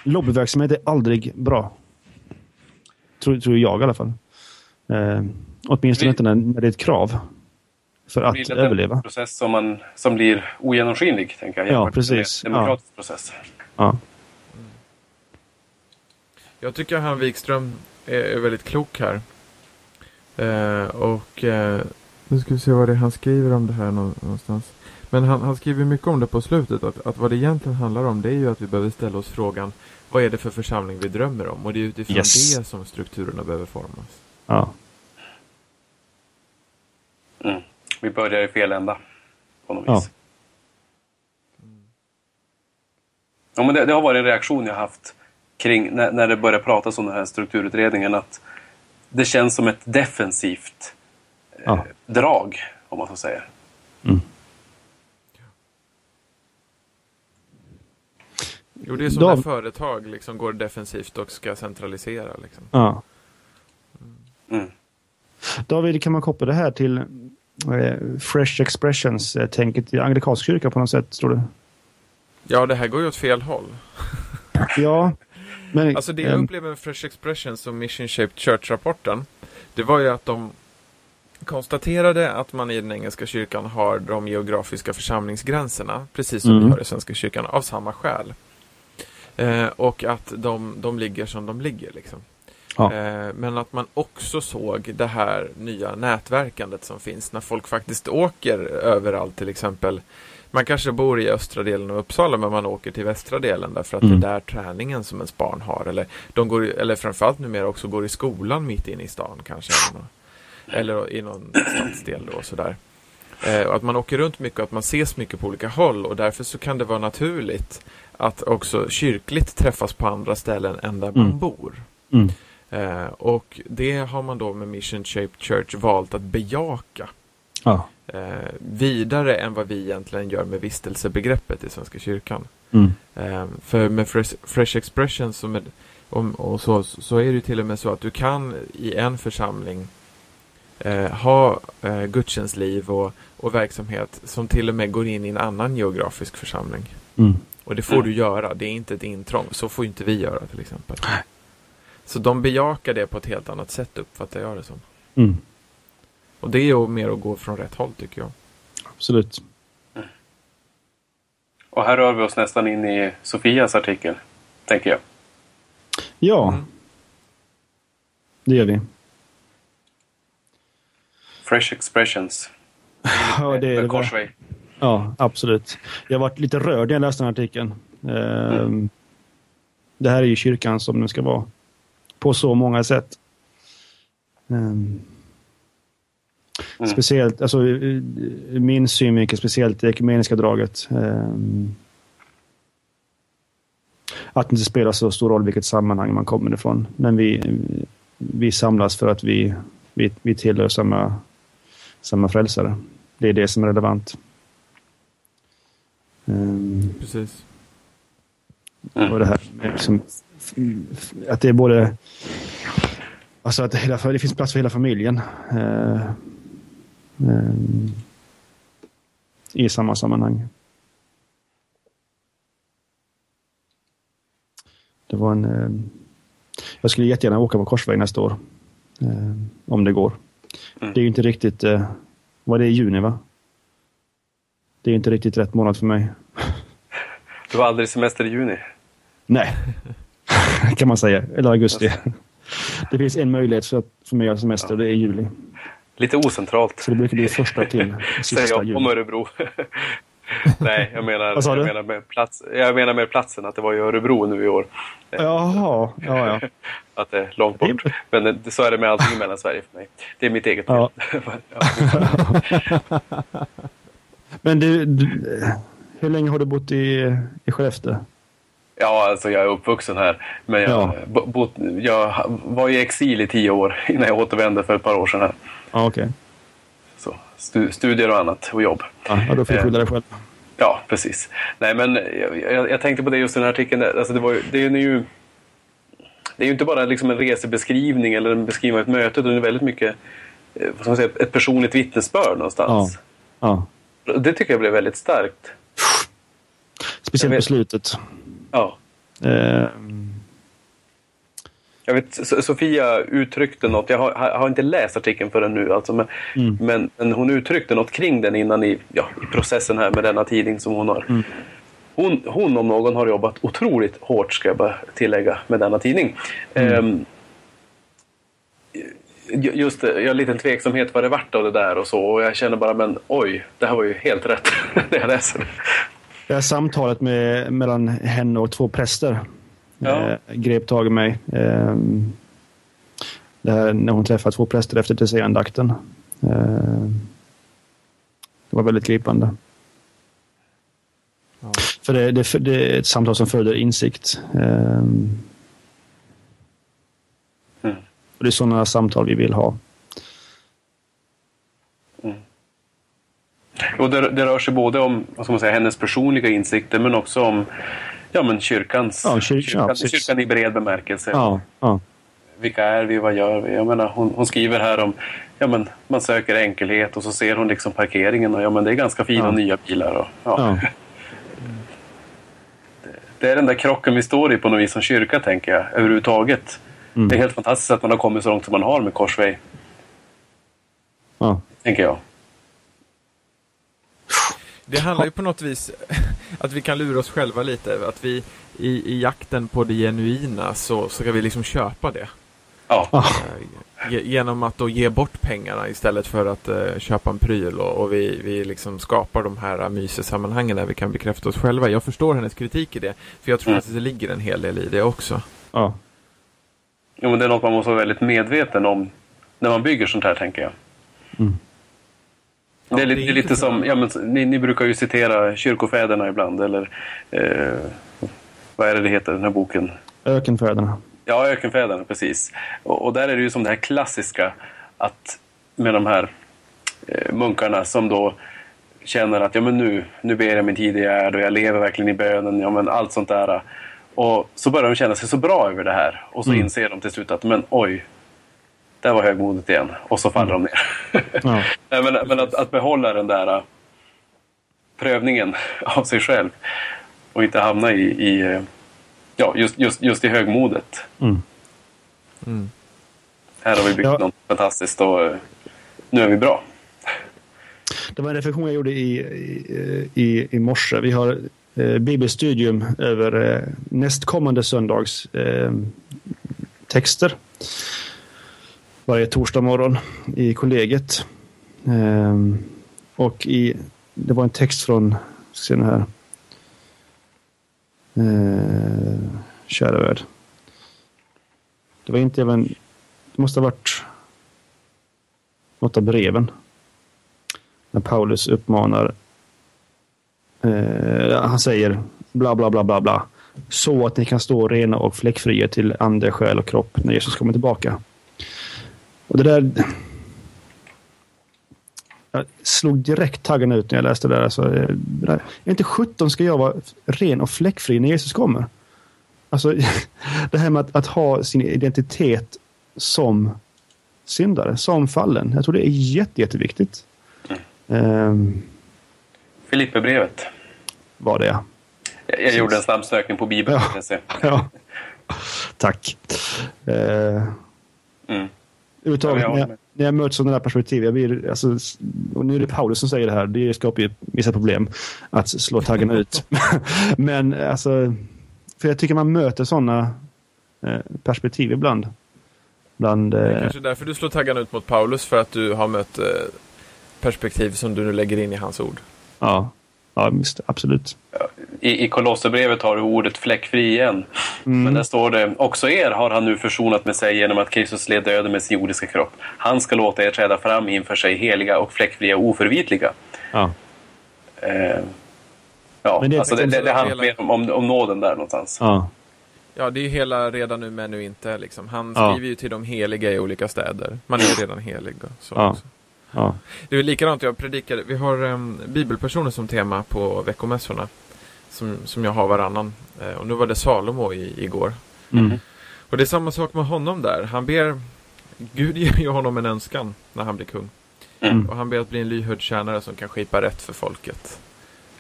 lobbyverksamhet är aldrig bra. Tror, tror jag i alla fall. Eh, åtminstone inte när, när det är ett krav. För att överleva. en process som, man, som blir ogenomskinlig, tänker jag. Ja, precis. En demokratisk ja. process. Ja. Jag tycker han Wikström är, är väldigt klok här. Eh, och eh, nu ska vi se vad det är han skriver om det här någonstans. Men han, han skriver mycket om det på slutet, att, att vad det egentligen handlar om det är ju att vi behöver ställa oss frågan vad är det för församling vi drömmer om? Och det är utifrån yes. det som strukturerna behöver formas. Ja. Mm. Vi börjar i fel ända. På något vis. Ja. ja men det, det, har varit en reaktion jag haft kring när, när det börjar pratas om den här strukturutredningen. Att det känns som ett defensivt eh, ja. drag, om man så säger. Mm. Jo, det är som de... när företag liksom går defensivt och ska centralisera. Liksom. Ja. Mm. David, kan man koppla det här till Fresh Expressions-tänket eh, i anglikansk kyrka på något sätt, tror du? Ja, det här går ju åt fel håll. ja, men... Alltså det jag um... upplever med Fresh Expressions och Mission Shaped Church-rapporten, det var ju att de konstaterade att man i den engelska kyrkan har de geografiska församlingsgränserna, precis som mm. vi har i Svenska kyrkan, av samma skäl. Eh, och att de, de ligger som de ligger. Liksom. Ja. Eh, men att man också såg det här nya nätverkandet som finns när folk faktiskt åker överallt till exempel. Man kanske bor i östra delen av Uppsala men man åker till västra delen därför att mm. det är där träningen som ens barn har. Eller, de går, eller framförallt numera också går i skolan mitt inne i stan kanske. Eller i någon stadsdel då sådär. Eh, att man åker runt mycket och att man ses mycket på olika håll och därför så kan det vara naturligt att också kyrkligt träffas på andra ställen än där mm. man bor. Mm. Eh, och det har man då med Mission Shaped Church valt att bejaka. Ja. Eh, vidare än vad vi egentligen gör med vistelsebegreppet i Svenska kyrkan. Mm. Eh, för med Fresh, fresh Expressions och, med, och, och, så, så är det till och med så att du kan i en församling eh, ha eh, gudstjänstliv och, och verksamhet som till och med går in i en annan geografisk församling. Mm. Och det får mm. du göra, det är inte ett intrång. Så får inte vi göra till exempel. Så de bejakar det på ett helt annat sätt uppfattar jag det som. Mm. Och det är ju mer att gå från rätt håll tycker jag. Absolut. Och här rör vi oss nästan in i Sofias artikel, tänker jag. Ja. Mm. Det gör vi. Fresh expressions. Ja, det är det. Korsväg. Ja, absolut. Jag varit lite rörd när jag läste den artikeln. Mm. Det här är ju kyrkan som den ska vara. På så många sätt. Um, mm. Speciellt, alltså min synvinkel, speciellt det ekumeniska draget. Um, att det inte spelar så stor roll vilket sammanhang man kommer ifrån. Men vi, vi samlas för att vi, vi, vi tillhör samma, samma frälsare. Det är det som är relevant. Um, Precis. Och det här med liksom, att det är både Alltså att hela, det finns plats för hela familjen. Eh, eh, I samma sammanhang. Det var en... Eh, jag skulle jättegärna åka på Korsväg nästa år. Eh, om det går. Mm. Det är ju inte riktigt... Eh, vad det är i juni va? Det är inte riktigt rätt månad för mig. Du har aldrig semester i juni? Nej, kan man säga. Eller augusti. Det finns en möjlighet för, för mig att ha semester och det är i juli. Lite ocentralt. Så det brukar bli första till sista Säger jag om Örebro. Nej, jag menar, jag, menar med plats, jag menar med platsen, att det var i Örebro nu i år. Jaha, ja, ja. att det är långt bort. Men det, så är det med allting mellan Sverige för mig. Det är mitt eget ja. Men du, du, hur länge har du bott i, i Skellefteå? Ja, alltså jag är uppvuxen här. Men jag, ja. bo, jag var i exil i tio år innan jag återvände för ett par år sedan. Här. Ja, okay. Så, stu, studier och annat och jobb. Ja, då får du skylla dig själv. Ja, precis. Nej, men jag, jag, tänkte på det just i den här artikeln. Alltså det, var, det är ju det är ju inte bara liksom en resebeskrivning eller en beskrivning av ett möte det är väldigt mycket eh, vad ska man säga, ett personligt vittnesbörd någonstans. Ja. ja. Det tycker jag blev väldigt starkt. Speciellt på slutet. Ja. Uh... Jag vet, Sofia uttryckte något, jag har, har, inte läst artikeln förrän nu, alltså, men, mm. men, men, hon uttryckte något kring den innan i, ja, i processen här med denna tidning som hon har. Mm. Hon, hon om någon har jobbat otroligt hårt, ska jag bara tillägga, med denna tidning. Mm. Um, just det, jag har en liten tveksamhet vad det vart av det där och så. Och jag känner bara, men oj, det här var ju helt rätt när jag läser det. Det här samtalet med, mellan henne och två präster ja. eh, grep tag i mig. Eh, det här, när hon träffade två präster efter Tesséandakten. Eh, det var väldigt gripande. Ja. För det, det, det, är ett samtal som föder insikt. Eh, och det är sådana samtal vi vill ha. Och det, det, rör sig både om vad ska man säga, hennes personliga insikter men också om ja, men kyrkans, ja, kyr, kyrkan, ja, kyrkan i bred bemärkelse. Ja, ja. Vilka är vi? Vad gör vi? Jag menar, hon, hon, skriver här om ja, men man söker enkelhet och så ser hon liksom parkeringen och ja, men det är ganska fina nya bilar. Och, ja. det, är den där krocken vi står i på något vis som kyrka, tänker jag, överhuvudtaget. Mm. Det är helt fantastiskt att man har kommit så långt som man har med Korsväg. Ja. Tänker jag. Det handlar ju på något vis att vi kan lura oss själva lite. Att vi i, i jakten på det genuina så, så ska vi liksom köpa det. Ja. Eh, genom att då ge bort pengarna istället för att uh, köpa en pryl och, och, vi, vi liksom skapar de här mysesammanhangen där vi kan bekräfta oss själva. Jag förstår hennes kritik i det. För jag tror mm. att det ligger en hel del i det också. Ja. Jo, men det är något man måste vara väldigt medveten om när man bygger sånt här, tänker jag. Mm. Det är, lite, det är lite som, ja, men, ni, ni, brukar ju citera kyrkofäderna ibland, eller eh, vad är det det heter, den här boken? Ökenfäderna. Ja, Ökenfäderna, precis. Och, och, där är det ju som det här klassiska att med de här eh, munkarna som då känner att ja, men nu, nu ber jag min tid i ärd och jag lever verkligen i bönen, ja, men allt sånt där. Och så börjar de känna sig så bra över det här och så mm. inser de till slut att men oj, där var högmodet igen. Och så faller mm. de ner. Ja. men, men att, att, behålla den där äh, prövningen av sig själv och inte hamna i, i äh, ja, just, just, just i högmodet. Mm. Mm. Här har vi byggt ja. något fantastiskt och äh, nu är vi bra. Det var en reflektion jag gjorde i, i, i, i morse. Vi har eh, bibelstudium över eh, nästkommande söndags eh, texter varje torsdag morgon i kollegiet. Ehm, och i, det var en text från, ska se nu här. Ehm, kära värld. Det var inte även, det måste ha varit något av breven. När Paulus uppmanar, eh, han säger bla bla bla bla bla. Så att ni kan stå rena och fläckfria till ande, själ och kropp när Jesus kommer tillbaka. Och det där... Jag slog direkt taggen ut när jag läste det där. Alltså, det där. Inte 17 ska jag vara ren och fläckfri när Jesus kommer. Alltså, det här med att, att ha sin identitet som syndare, som fallen. Jag tror det är jätte, jätteviktigt. Mm. Um, Filipperbrevet. Var det ja. Jag, jag gjorde en snabb sökning på Bibeln. Ja. ja. Tack. Uh, mm. Överhuvudtaget, när, jag, när jag möts av det här perspektivet, jag blir, alltså, och nu är det Paulus som säger det här, det skapar ju vissa problem att slå taggarna ut. Men alltså, för jag tycker man möter sådana eh, perspektiv ibland. Bland, det är eh, kanske därför du slår taggarna ut mot Paulus, för att du har mött eh, perspektiv som du nu lägger in i hans ord. Ja, ja visst, absolut. I, i Kolosserbrevet har du ordet fläckfri igen. Mm. Men där står det, också er har han nu försonat med sig genom att Kristus led döden med sin jordiska kropp. Han ska låta er träda fram inför sig heliga och fläckfria och oförvitliga. Ja. Eh, ja, Men det, alltså det, det, det handlar mer om, om, om nåden där någonstans. Ja. Ja, det är ju hela redan nu men nu inte. Liksom. Han skriver ja. ju till de heliga i olika städer. Man är redan helig. Och så ja. Också. Ja. Det är likadant, jag predikade. Vi har um, bibelpersoner som tema på veckomässorna. Som, som jag har varannan. Uh, och nu var det Salomo i, igår. Mm. Och det är samma sak med honom där. Han ber, Gud ger ju honom en önskan när han blir kung. Mm. Och han ber att bli en lyhörd tjänare som kan skipa rätt för folket.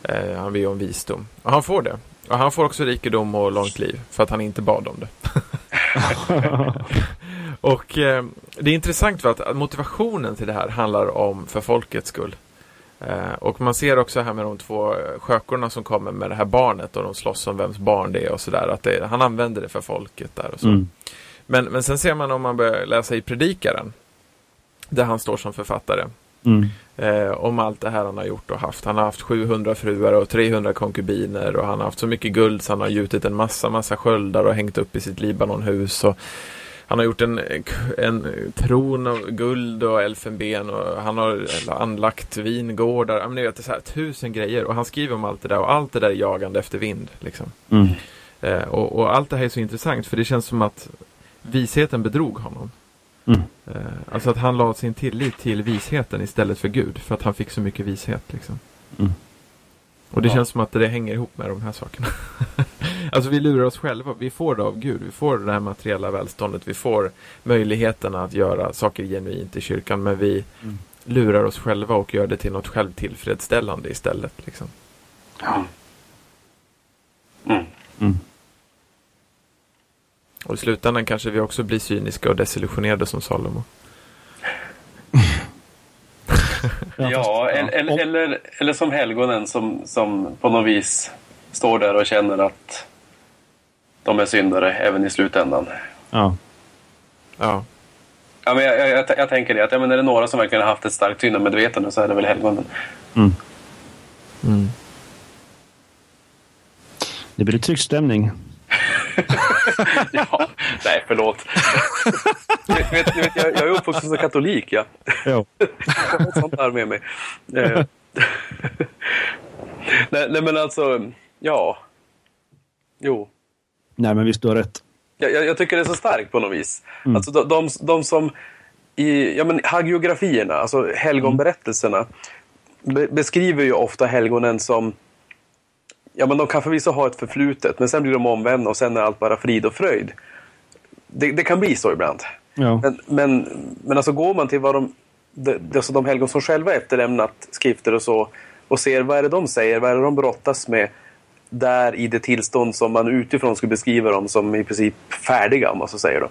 Uh, han ber om visdom. Och han får det. Och han får också rikedom och långt liv. För att han inte bad om det. Och eh, det är intressant för att motivationen till det här handlar om för folkets skull. Eh, och man ser också här med de två skökorna som kommer med det här barnet och de slåss om vems barn det är och sådär. Att det, han använder det för folket där och så. Mm. Men, men sen ser man om man börjar läsa i Predikaren. Där han står som författare. Mm. Eh, om allt det här han har gjort och haft. Han har haft 700 fruar och 300 konkubiner och han har haft så mycket guld så han har gjutit en massa, massa sköldar och hängt upp i sitt Libanonhus. Och han har gjort en, en tron av guld och elfenben och han har anlagt vingårdar. Jag menar, det är så här, tusen grejer och han skriver om allt det där och allt det där är jagande efter vind. Liksom. Mm. Eh, och, och, allt det här är så intressant för det känns som att visheten bedrog honom. Mm. Eh, alltså att han la sin tillit till visheten istället för Gud för att han fick så mycket vishet. Liksom. Mm. Och det ja. känns som att det hänger ihop med de här sakerna. alltså vi lurar oss själva. Vi får det av Gud. Vi får det här materiella välståndet. Vi får möjligheterna att göra saker genuint i kyrkan. Men vi mm. lurar oss själva och gör det till något självtillfredsställande istället. Liksom. Ja. Mm. Mm. Och i slutändan kanske vi också blir cyniska och desillusionerade som Salomo. ja, eller, eller, eller som helgonen som, som på något vis står där och känner att de är syndare även i slutändan. Ja. Ja. Ja, men jag, jag, jag tänker det, att ja, men är det några som verkligen har haft ett starkt syndamedvetande så är det väl helgonen. Mm. Mm. Det blir tryckt stämning. ja, nej förlåt. vet, vet, vet, jag, jag är uppvuxen som katolik. Ja. Jag har sånt där med mig. Eh. nej, nej, men alltså, ja. Jo. Nej men visst, du har rätt. Jag, jag, jag tycker det är så starkt på något vis. Mm. Alltså de, de, de som i ja, men, hagiografierna, alltså helgonberättelserna, be, beskriver ju ofta helgonen som ja, men de kan förvisso ha ett förflutet, men sen blir de omvända och sen är allt bara frid och fröjd. Det, det kan bli så ibland. Ja. Men, men, men alltså går man till vad de, de, alltså de helgon som själva efterlämnat skrifter och så och ser vad är det de säger, vad är det de brottas med där i det tillstånd som man utifrån skulle beskriva dem som i princip färdiga om man så säger då.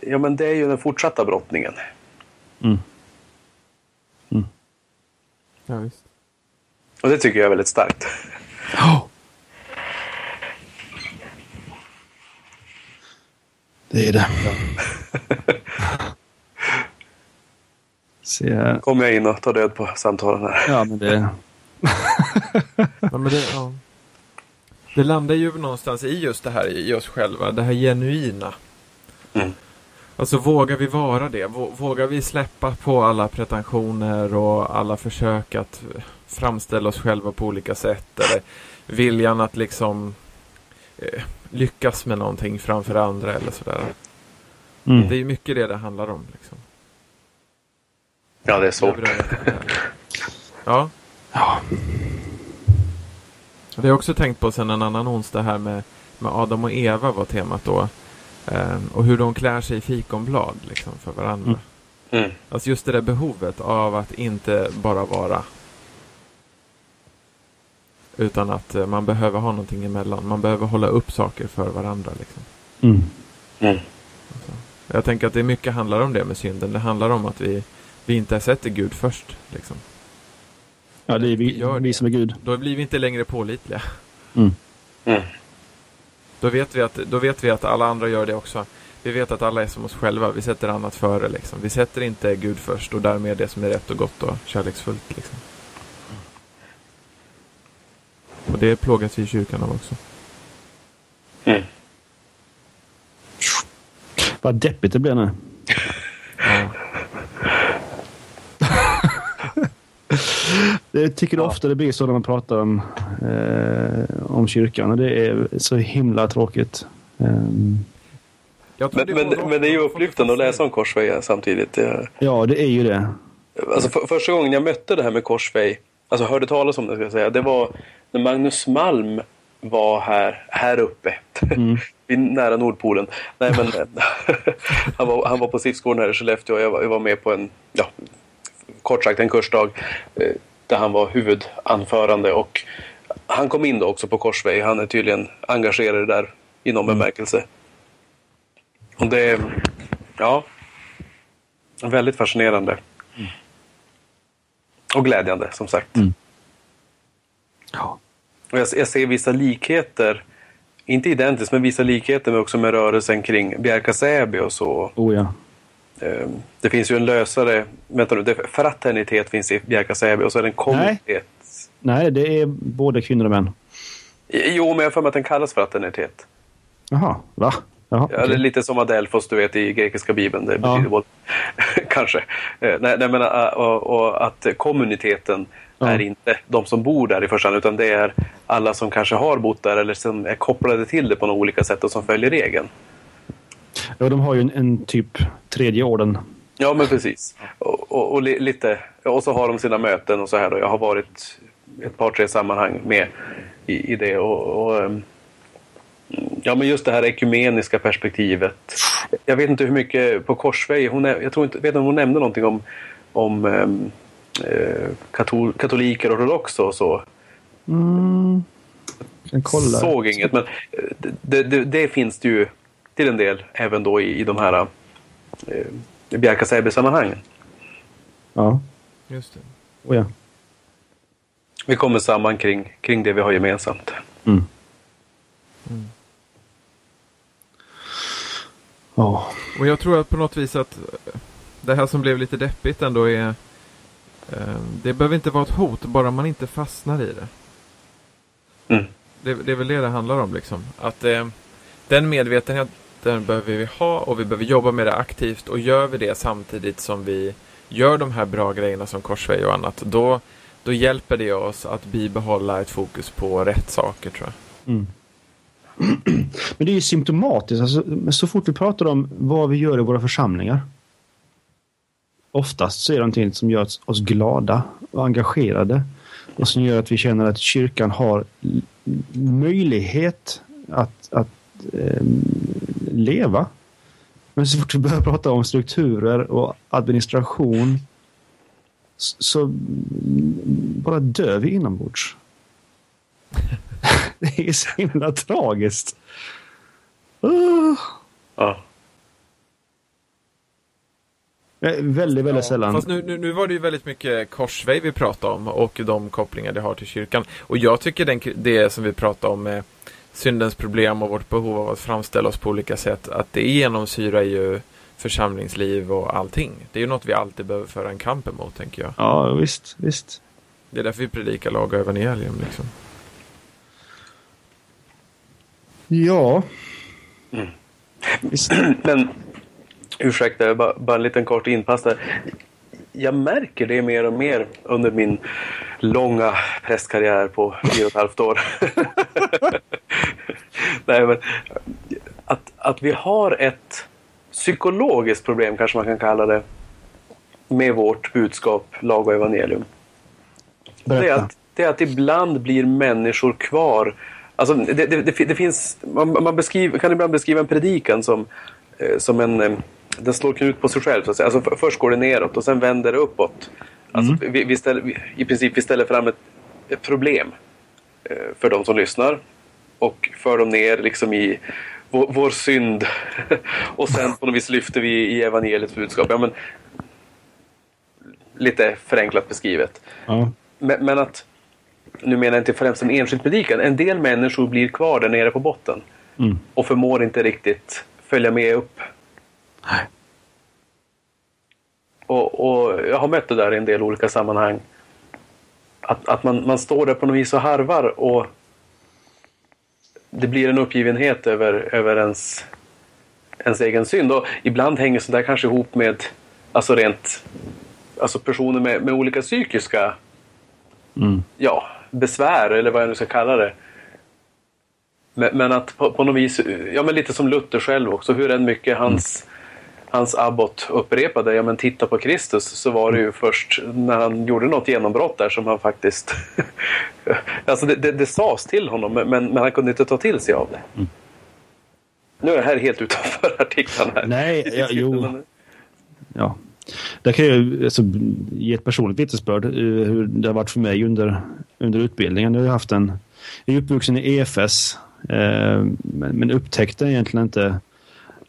Ja men det är ju den fortsatta brottningen. Mm. Mm. Ja, visst. Och det tycker jag är väldigt starkt. Oh. Det är det. Se här. Kommer jag in och tar död på samtalen här. Ja, men det... ja, men det, ja. Det landar ju någonstans i just det här i oss själva, det här genuina. Mm. Alltså vågar vi vara det? Vågar vi släppa på alla pretensioner och alla försök att framställa oss själva på olika sätt? Eller viljan att liksom eh, lyckas med någonting framför andra eller sådär. Mm. Det är mycket det det handlar om. Liksom. Ja, det är svårt. Ja. ja. Det har också tänkt på sen en annan onsdag här med, med Adam och Eva var temat då. Um, och hur de klär sig i fikonblad liksom, för varandra. Mm. Alltså just det där behovet av att inte bara vara. Utan att uh, man behöver ha någonting emellan. Man behöver hålla upp saker för varandra. Liksom. Mm. Mm. Alltså, jag tänker att det mycket handlar om det med synden. Det handlar om att vi, vi inte sätter Gud först. Liksom. Ja, det är vi, Gör vi som är Gud. Då blir vi inte längre pålitliga. Mm. Mm. Då vet, vi att, då vet vi att alla andra gör det också. Vi vet att alla är som oss själva. Vi sätter annat före. Liksom. Vi sätter inte Gud först och därmed det som är rätt och gott och kärleksfullt. Liksom. Och det plågas vi i kyrkan av också. Mm. Vad deppigt det blir nu. Jag tycker Ja. ofta det blir så när man pratar om, eh, om kyrkan och det är så himla tråkigt. Ehm, Jag tror Men, men, men det är ju upplyftande att läsa om korsvägar samtidigt. Ja, det är ju det. Alltså för, första gången jag mötte det här med korsväg, alltså hörde talas om det ska jag säga, det var när Magnus Malm var här, här uppe. Mm. Nära Nordpolen. Nej, men, han, var, han var på SIF-skolan här i Skellefteå och jag var, jag var med på en, ja, kort sagt en kursdag eh, där han var huvudanförande och han kom in då också på korsväg. Han är tydligen engagerad där i någon bemärkelse. Och det, ja, väldigt fascinerande. Och glädjande som sagt. Mm. Ja. Och jag, jag ser vissa likheter, inte identiskt, men vissa likheter med också med rörelsen kring Bjärka Säby och så. Oh ja. Eh, Det finns ju en lösare, vänta nu, fraternitet finns i Bjärka Säby och så är det en kommunitet. Nej, det är både kvinnor och män. Jo, men jag har för mig att den kallas fraternitet. Jaha, va? Jaha, Ja, det är lite som Adelfos, du vet, i grekiska bibeln. Det Ja. betyder både... Kanske. Eh, Nej, nej, men äh, och, och att kommuniteten Ja. är inte de som bor där i första hand, utan det är alla som kanske har bott där eller som är kopplade till det på några olika sätt och som följer regeln. Ja, de har ju en, en typ tredje orden. Ja, men precis. Och, och, och li, lite, och så har de sina möten och så här. Och jag har varit ett par, tre sammanhang med i, i det. Och, och, ehm, ja, men just det här ekumeniska perspektivet. Jag vet inte hur mycket på Korsväg, hon är, jag tror inte, vet inte om hon nämnde någonting om, om ehm, eh, katol, katoliker och ortodoxa och så. Mm. Jag. Såg inget, men eh, det, det, det finns det ju till en del även då i, i de här eh, Bjärka Säby-sammanhangen. Ja, Just det. oh ja. Vi kommer samman kring, kring det vi har gemensamt. Mm. Mm. Ja. Och jag tror att på något vis att det här som blev lite deppigt ändå är eh, Det behöver inte vara ett hot, bara man inte fastnar i det. Mm. Det, det är väl det det handlar om liksom. Att eh, den medvetenheten behöver vi ha och vi behöver jobba med det aktivt och gör vi det samtidigt som vi gör de här bra grejerna som korsväg och annat. Då, då hjälper det oss att bibehålla ett fokus på rätt saker tror jag. Mm. Men det är ju symptomatiskt. Alltså, så fort vi pratar om vad vi gör i våra församlingar. Oftast så är det någonting som gör oss glada och engagerade. Och som gör att vi känner att kyrkan har möjlighet att, att eh, leva. Men så fort vi börjar prata om strukturer och administration så bara dör vi inombords. Det är så himla tragiskt. Uh, Ja. väldigt, väldigt sällan. Fast nu, nu, nu var det ju väldigt mycket korsväg vi pratade om och de kopplingar det har till kyrkan. Och jag tycker den, det som vi pratade om med syndens problem och vårt behov av att framställa oss på olika sätt, att det genomsyrar ju församlingsliv och allting. Det är ju något vi alltid behöver föra en kamp emot, tänker jag. Ja, visst, visst. Det är därför vi predikar lag och evangelium, liksom. Ja. Mm. Visst. Men ursäkta, bara, bara en liten kort inpass där. Jag märker det mer och mer under min långa prästkarriär på fyra och ett halvt år. Nej, men, att, att vi har ett psykologiskt problem, kanske man kan kalla det, med vårt budskap, lag och evangelium. Det är, att, det är att ibland blir människor kvar Alltså, det, det, det, det finns, man, man beskriver, kan ibland beskriva en predikan som, eh, som en... Eh, den slår knut på sig själv. Så att säga. Alltså, först går det neråt och sen vänder det uppåt. Alltså, mm. vi, vi ställer, vi, I princip vi ställer fram ett, ett problem eh, för de som lyssnar och för dem ner liksom i vår, vår synd. och sen på något vis lyfter vi i evangeliets budskap. Ja, men, lite förenklat beskrivet. Ja. Men, men, att, nu menar jag inte främst en enskild predikan, en del människor blir kvar där nere på botten. Mm. Och förmår inte riktigt följa med upp. Nej. Och, och jag har mött det där i en del olika sammanhang. Att, att man, man står där på något vis och harvar och det blir en uppgivenhet över, över ens, ens egen synd. Och ibland hänger sånt där kanske ihop med alltså rent alltså personer med, med olika psykiska mm. ja, besvär eller vad jag nu ska kalla det. Men, men att på, på något vis, ja men lite som Luther själv också, hur än mycket hans, mm. Hans abbot upprepade, ja men titta på Kristus, så var det ju först när han gjorde något genombrott där som han faktiskt, alltså det, det, det sades till honom men, men han kunde inte ta till sig av det. Mm. Nu är det här helt utanför artiklarna. Här. Nej, ja, jo. Ja, där kan jag alltså, ge ett personligt vittnesbörd eh, hur det har varit för mig under, under utbildningen. Jag har haft en, jag är uppvuxen i EFS eh, men, men upptäckte egentligen inte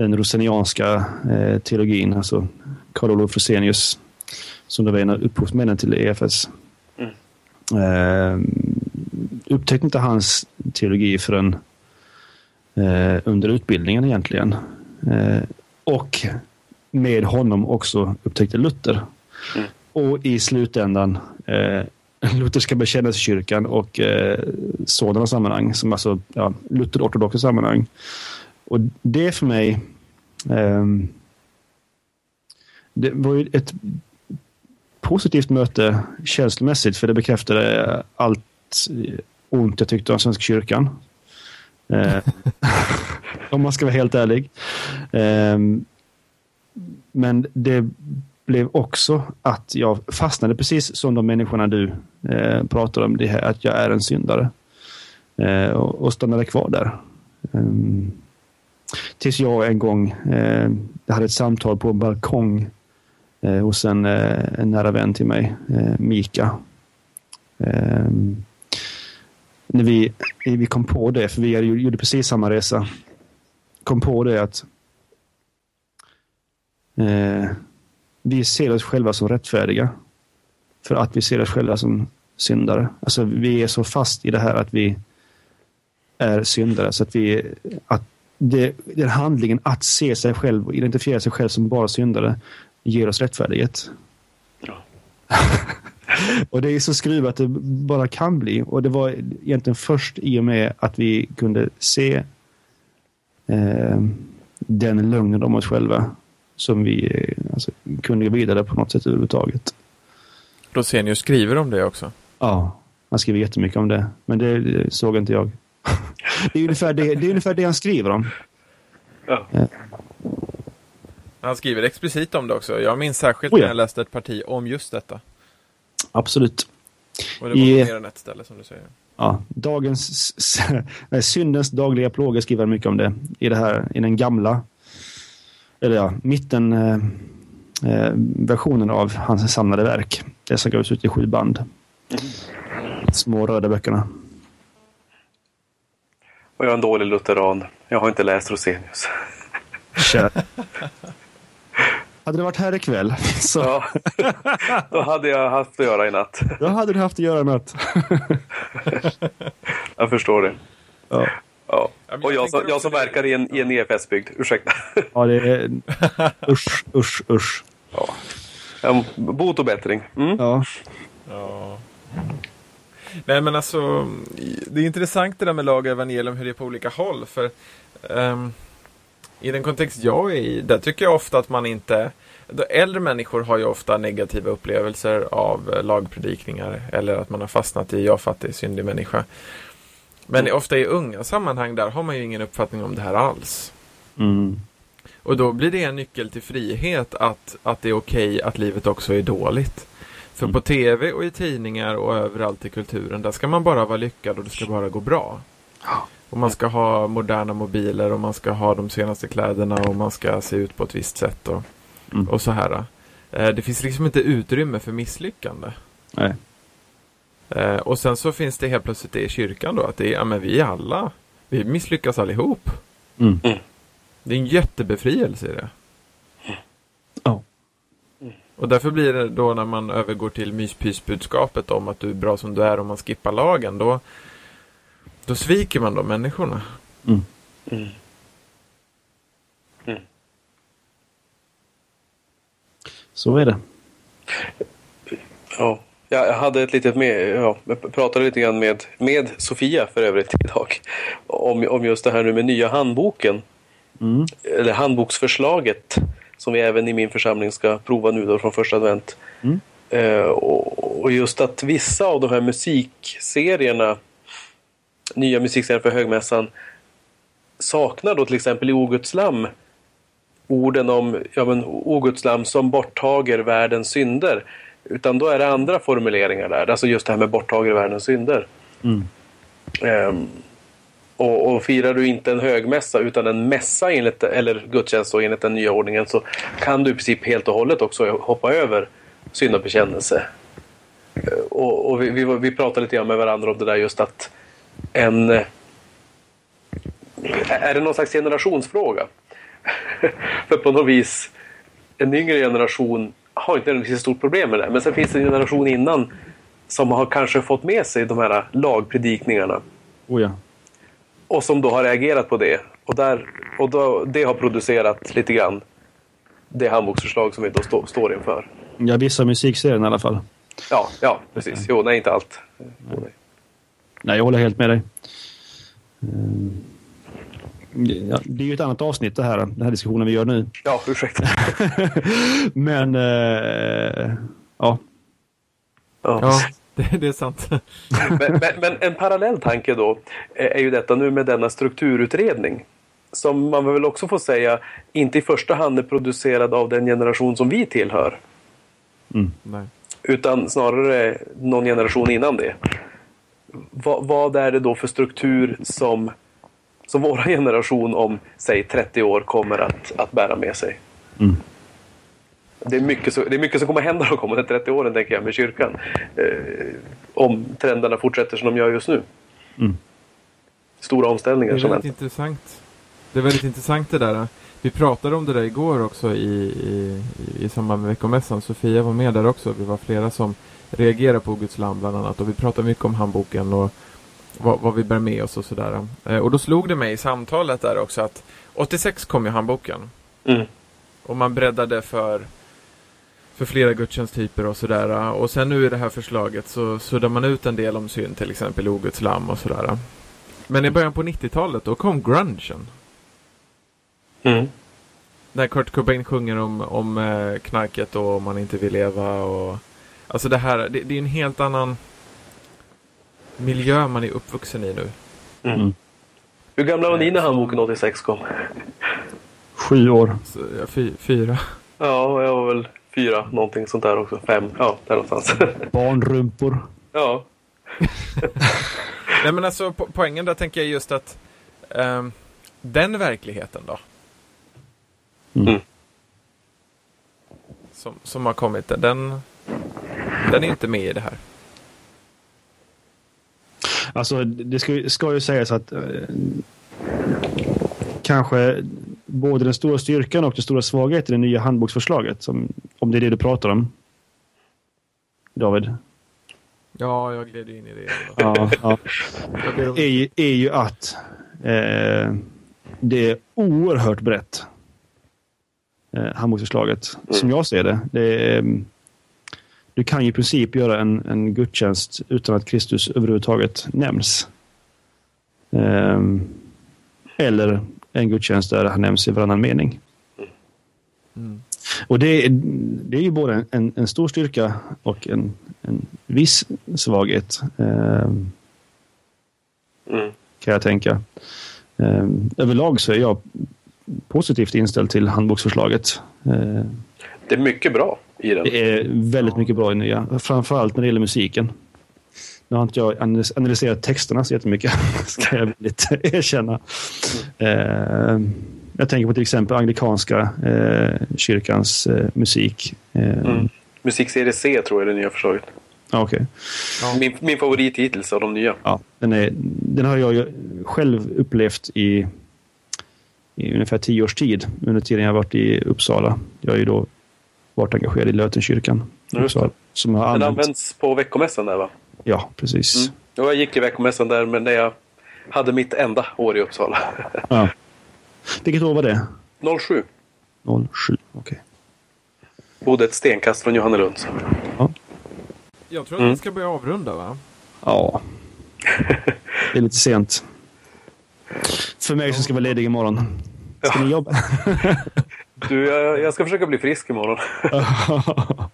den rosenianska eh, teologin, alltså Karl Olof Rosenius som var en av upphovsmännen till EFS. Mm. Eh, upptäckte inte hans teologi förrän eh, under utbildningen egentligen. Eh, och med honom också upptäckte Luther. Mm. Och i slutändan eh, Lutherska bekännelsekyrkan och eh, sådana sammanhang, som alltså ja, Lutherortodoxa sammanhang. Och det för mig det var ju ett positivt möte känslomässigt för det bekräftade allt ont jag tyckte om Svenska kyrkan. Eh, om man ska vara helt ärlig. Eh, men det blev också att jag fastnade precis som de människorna du eh, pratar om, det här att jag är en syndare. Eh, och, och stannade kvar där. Um, tills jag en gång eh, hade ett samtal på en balkong eh, hos en, eh, en nära vän till mig, eh, Mika. Ehm, när vi, vi kom på det, för vi gjorde precis samma resa, kom på det att Eh, vi ser oss själva som rättfärdiga. För att vi ser oss själva som syndare. Alltså vi är så fast i det här att vi är syndare. Så att vi, att det, den handlingen att se sig själv och identifiera sig själv som bara syndare ger oss rättfärdighet. Ja. och det är så skruvat det bara kan bli. Och det var egentligen först i och med att vi kunde se eh, den lögnen om oss själva som vi eh, alltså, kunde gå vidare på något sätt överhuvudtaget. Rosenius skriver om det också? Ja, han skriver jättemycket om det. Men det, det såg inte jag. Det, är ungefär det, det är ungefär det han skriver om. Ja. ja. Han skriver explicit om det också. Jag minns särskilt oh ja. när jag läste ett parti om just detta. Absolut. Och det var I, mer än ett ställe som du säger. Ja, dagens, nej, syndens dagliga plågor skriver mycket om det. I, det här, i den gamla eller ja, mitten eh, eh, versionen av hans samlade verk. Det som gavs ut i sju band. Mm. Små röda böckerna. Och jag är en dålig lutheran. Jag har inte läst Rosenius. Hade det varit här ikväll så... Ja, då hade jag haft att göra i natt. Då hade du haft att göra i natt. jag förstår det. Ja. Ja. Och jag, som, jag som verkar i en, i en EFS-bygd, ursäkta. Ja, det är... Usch, usch, usch. Ja. Bot och bättring. Mm. Ja. ja. Nej men alltså, det är intressant det där med lag och evangelium, hur det är på olika håll. För um, i den kontext jag är i, där tycker jag ofta att man inte Äldre människor har ju ofta negativa upplevelser av lagpredikningar eller att man har fastnat i jag fattig, syndig människa. Men mm. ofta i unga sammanhang där har man ju ingen uppfattning om det här alls. Mm. Och då blir det en nyckel till frihet att, att det är okej att livet också är dåligt. För mm. på tv och i tidningar och överallt i kulturen, där ska man bara vara lyckad och det ska bara gå bra. Och man ska ha moderna mobiler och man ska ha de senaste kläderna och man ska se ut på ett visst sätt och, Mm. och så här. Eh, Det finns liksom inte utrymme för misslyckande. Nej. Eh, Och sen så finns det helt plötsligt det i kyrkan då att det är, ja men vi alla, vi misslyckas allihop. Mm. Det är en jättebefrielse i det. Och därför blir det då när man övergår till myspysbudskapet om att du är bra som du är och man skippar lagen, då, då sviker man de människorna. Mm. Mm. Så är det. Ja. Jag hade ett litet med, ja, jag pratade lite grann med, med Sofia för övrigt idag. Om, om just det här nu med nya handboken. Mm. Eller handboksförslaget. Som vi även i min församling ska prova nu då från första advent. Mm. Eh, och, och just att vissa av de här musikserierna. Nya musikserier för högmässan. Saknar då till exempel i O Guds lamm orden om ja, men, O Guds lamm som borttager världens synder. Utan då är det andra formuleringar där. Alltså just det här med borttager världens synder. Mm. Ehm, och, och firar du inte en högmässa utan en mässa enligt, eller gudstjänst då, enligt den nya ordningen så kan du i princip helt och hållet också hoppa över syndabekännelse. Och och vi, vi, vi pratade lite grann med varandra om det där just att en... Är det någon slags generationsfråga? För på något vis, en yngre generation har inte ett stort problem med det. Men sen finns det en generation innan som har kanske fått med sig de här lagpredikningarna. Oh ja. Och som då har reagerat på det. Och, där, och då, det har producerat lite grann det handboksförslag som vi då stå, står inför. ja, vissa musikserien i alla fall. Ja, ja precis. Jo, nej, inte allt. Nej. Nej, jag håller helt med dig. Ehm, Ja, det är ju ett annat avsnitt det här, den här diskussionen vi gör nu. Ja, ursäkta. Men, eh, ja. Ja. Det, det är sant. Men, men, men en parallell tanke då är ju detta nu med denna strukturutredning. Som man väl också får säga inte i första hand är producerad av den generation som vi tillhör. Nej. Utan snarare någon generation innan det. Vad, vad är det då för struktur som, som vår generation om, säg 30 år kommer att, att bära med sig? Mm. Det, är mycket, så- det är mycket som kommer hända de kommande 30 åren tänker jag med kyrkan. Eh, om trenderna fortsätter som de gör just nu. Mm. Stora Det omställningar är som väldigt väntar. intressant. Det är väldigt intressant det där. Vi pratade om det där igår också i, i, i samband med veckomässan. Sofia var med där också. Vi var flera som reagerade på Guds lam bland annat. Och vi pratade mycket om handboken och vad, vad vi bär med oss och sådär. Eh, och då slog det mig i samtalet där också att 86 kom ju handboken. Mm. Och man breddade för, för flera gudstjänsttyper och sådär. Och sen nu i det här förslaget så suddar man ut en del om synd, till exempel O Guds lamm och sådär. Men i början på 90-talet då kom grungen. Mm. När Kurt Cobain sjunger om, om eh, knarket och om man inte vill leva och... Alltså det här, det, det är en helt annan miljö man är uppvuxen i nu. Mm. Mm. Hur gamla var ni när handboken 86 kom? Sju år. Så, ja, fy, fyra. Ja, jag var väl fyra, någonting sånt där också. Fem, ja, där någonstans. Barnrumpor. ja. Nej men alltså po poängen där tänker jag just att ehm, den verkligheten då. Mm. Som, som har kommit, den, den är inte med i det här. Alltså, det ska, ska ju sägas att eh, kanske både den stora styrkan och den stora svagheten i det nya handboksförslaget, som, om det är det du pratar om. David? Ja, jag gled in i det. Ja, ja. Är, ju- är ju att eh, det är oerhört brett. Eh, handboksförslaget, som jag ser det. det är, mm, du kan ju i princip göra en, en gudstjänst utan att Kristus överhuvudtaget nämns. Eh, eller en gudstjänst där han nämns i varannan mening. Mm. Och det är, det är ju både en, en stor styrka och en, en viss svaghet. Eh, Mm. kan jag tänka. Eh, överlag så är jag positivt inställd till handboksförslaget. Eh, Det är mycket bra i den. det är väldigt mycket bra i nya, framförallt när det gäller musiken. Nu har inte jag analyserat texterna så jättemycket, ska jag lite erkänna. Eh, jag tänker på till exempel anglikanska eh, kyrkans eh, musik. Eh, Mm. Musikserie C tror jag är det nya förslaget. okej. Ja. Min, min favorit hittills av de nya. Ja, den, är, den har jag själv upplevt i, i ungefär tio års tid. Under tiden jag varit i Uppsala. Jag har ju då varit engagerad i Lötenkyrkan. Uppsala, som har Den använt, används på veckomässan där va? Ja, precis. Mm. Ja, jag gick i veckomässan där men när jag hade mitt enda år i Uppsala. Ja. Vilket år var det? 07. 07, okej. Bodde ett stenkast från Johannelund. så. Jag tror att Mm. vi ska börja avrunda va? Ja. Det är lite sent. För mig som ska vara ledig imorgon. Ska ni jobba? Du, jag, jag ska försöka bli frisk imorgon.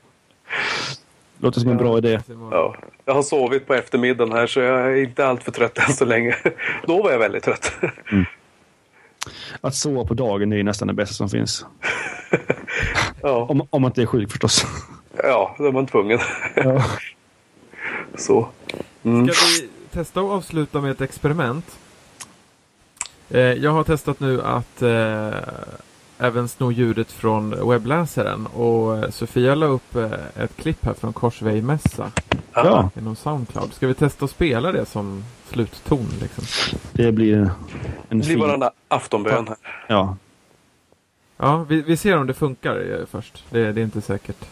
Låter som en bra idé. Ja. Jag har sovit på eftermiddagen här så jag är inte allt för trött än så länge. Då var jag väldigt trött. Att sova på dagen är ju nästan det bästa som finns. Ja, Om, om man inte är sjuk förstås. ja då är man tvungen. Ja. Så. Mm. Ska vi testa att avsluta med ett experiment? Eh, jag har testat nu att eh, även sno ljudet från webbläsaren och eh, Sofia la upp eh, ett klipp här från Korsväg mässa ja, inom Soundcloud. Ska vi testa att spela det som slutton liksom? det blir en Det blir en aftonbön här. Ja. Ja, vi, vi ser om det funkar eh, först. Det, det är inte säkert.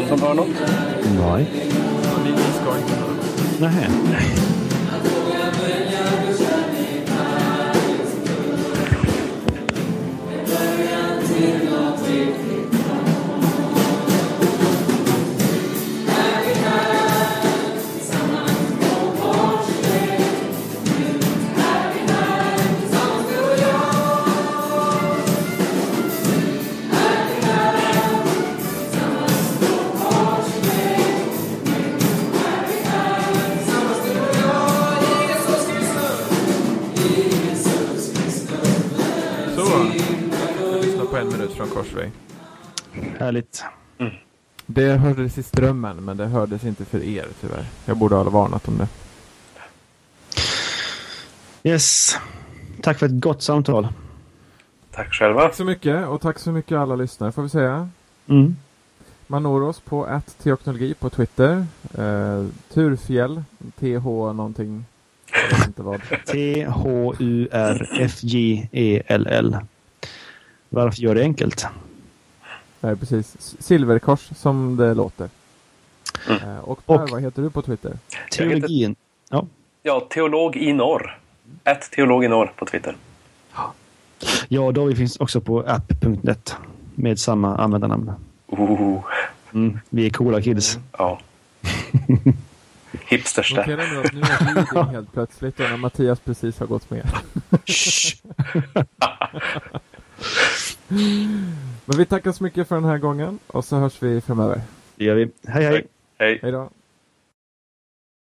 Någon som hör något? Nej. Vi, ska inte höra. Nähä. Så. Korsväg. Härligt. Det hördes i strömmen, men det hördes inte för er tyvärr. Jag borde ha varnat om det. Yes. Tack för ett gott samtal. Tack själva. Tack så mycket och tack så mycket alla lyssnare får vi säga. Mm. Man når oss på atteoknologi på Twitter. Eh, Turfjäll, TH någonting. Jag vet inte vad. T-H-U-R-F-J-E-L-L. Varför gör det enkelt? Nej, precis. Silverkors som det låter. Mm. Eh, och Per, Och- vad heter du på Twitter? Teologin. Ja. Ja, teolog i norr. Ett teolog i norr på Twitter. ja, David finns också på app.net med samma användarnamn. Mm. Vi är coola kids. Ja. Hipsters där. Notera nu att nu är vi helt plötsligt och när Mattias precis har gått med. Men vi tackar så mycket för den här gången och så hörs vi framöver. Det gör vi. Hej, hej. Hej. Hej då!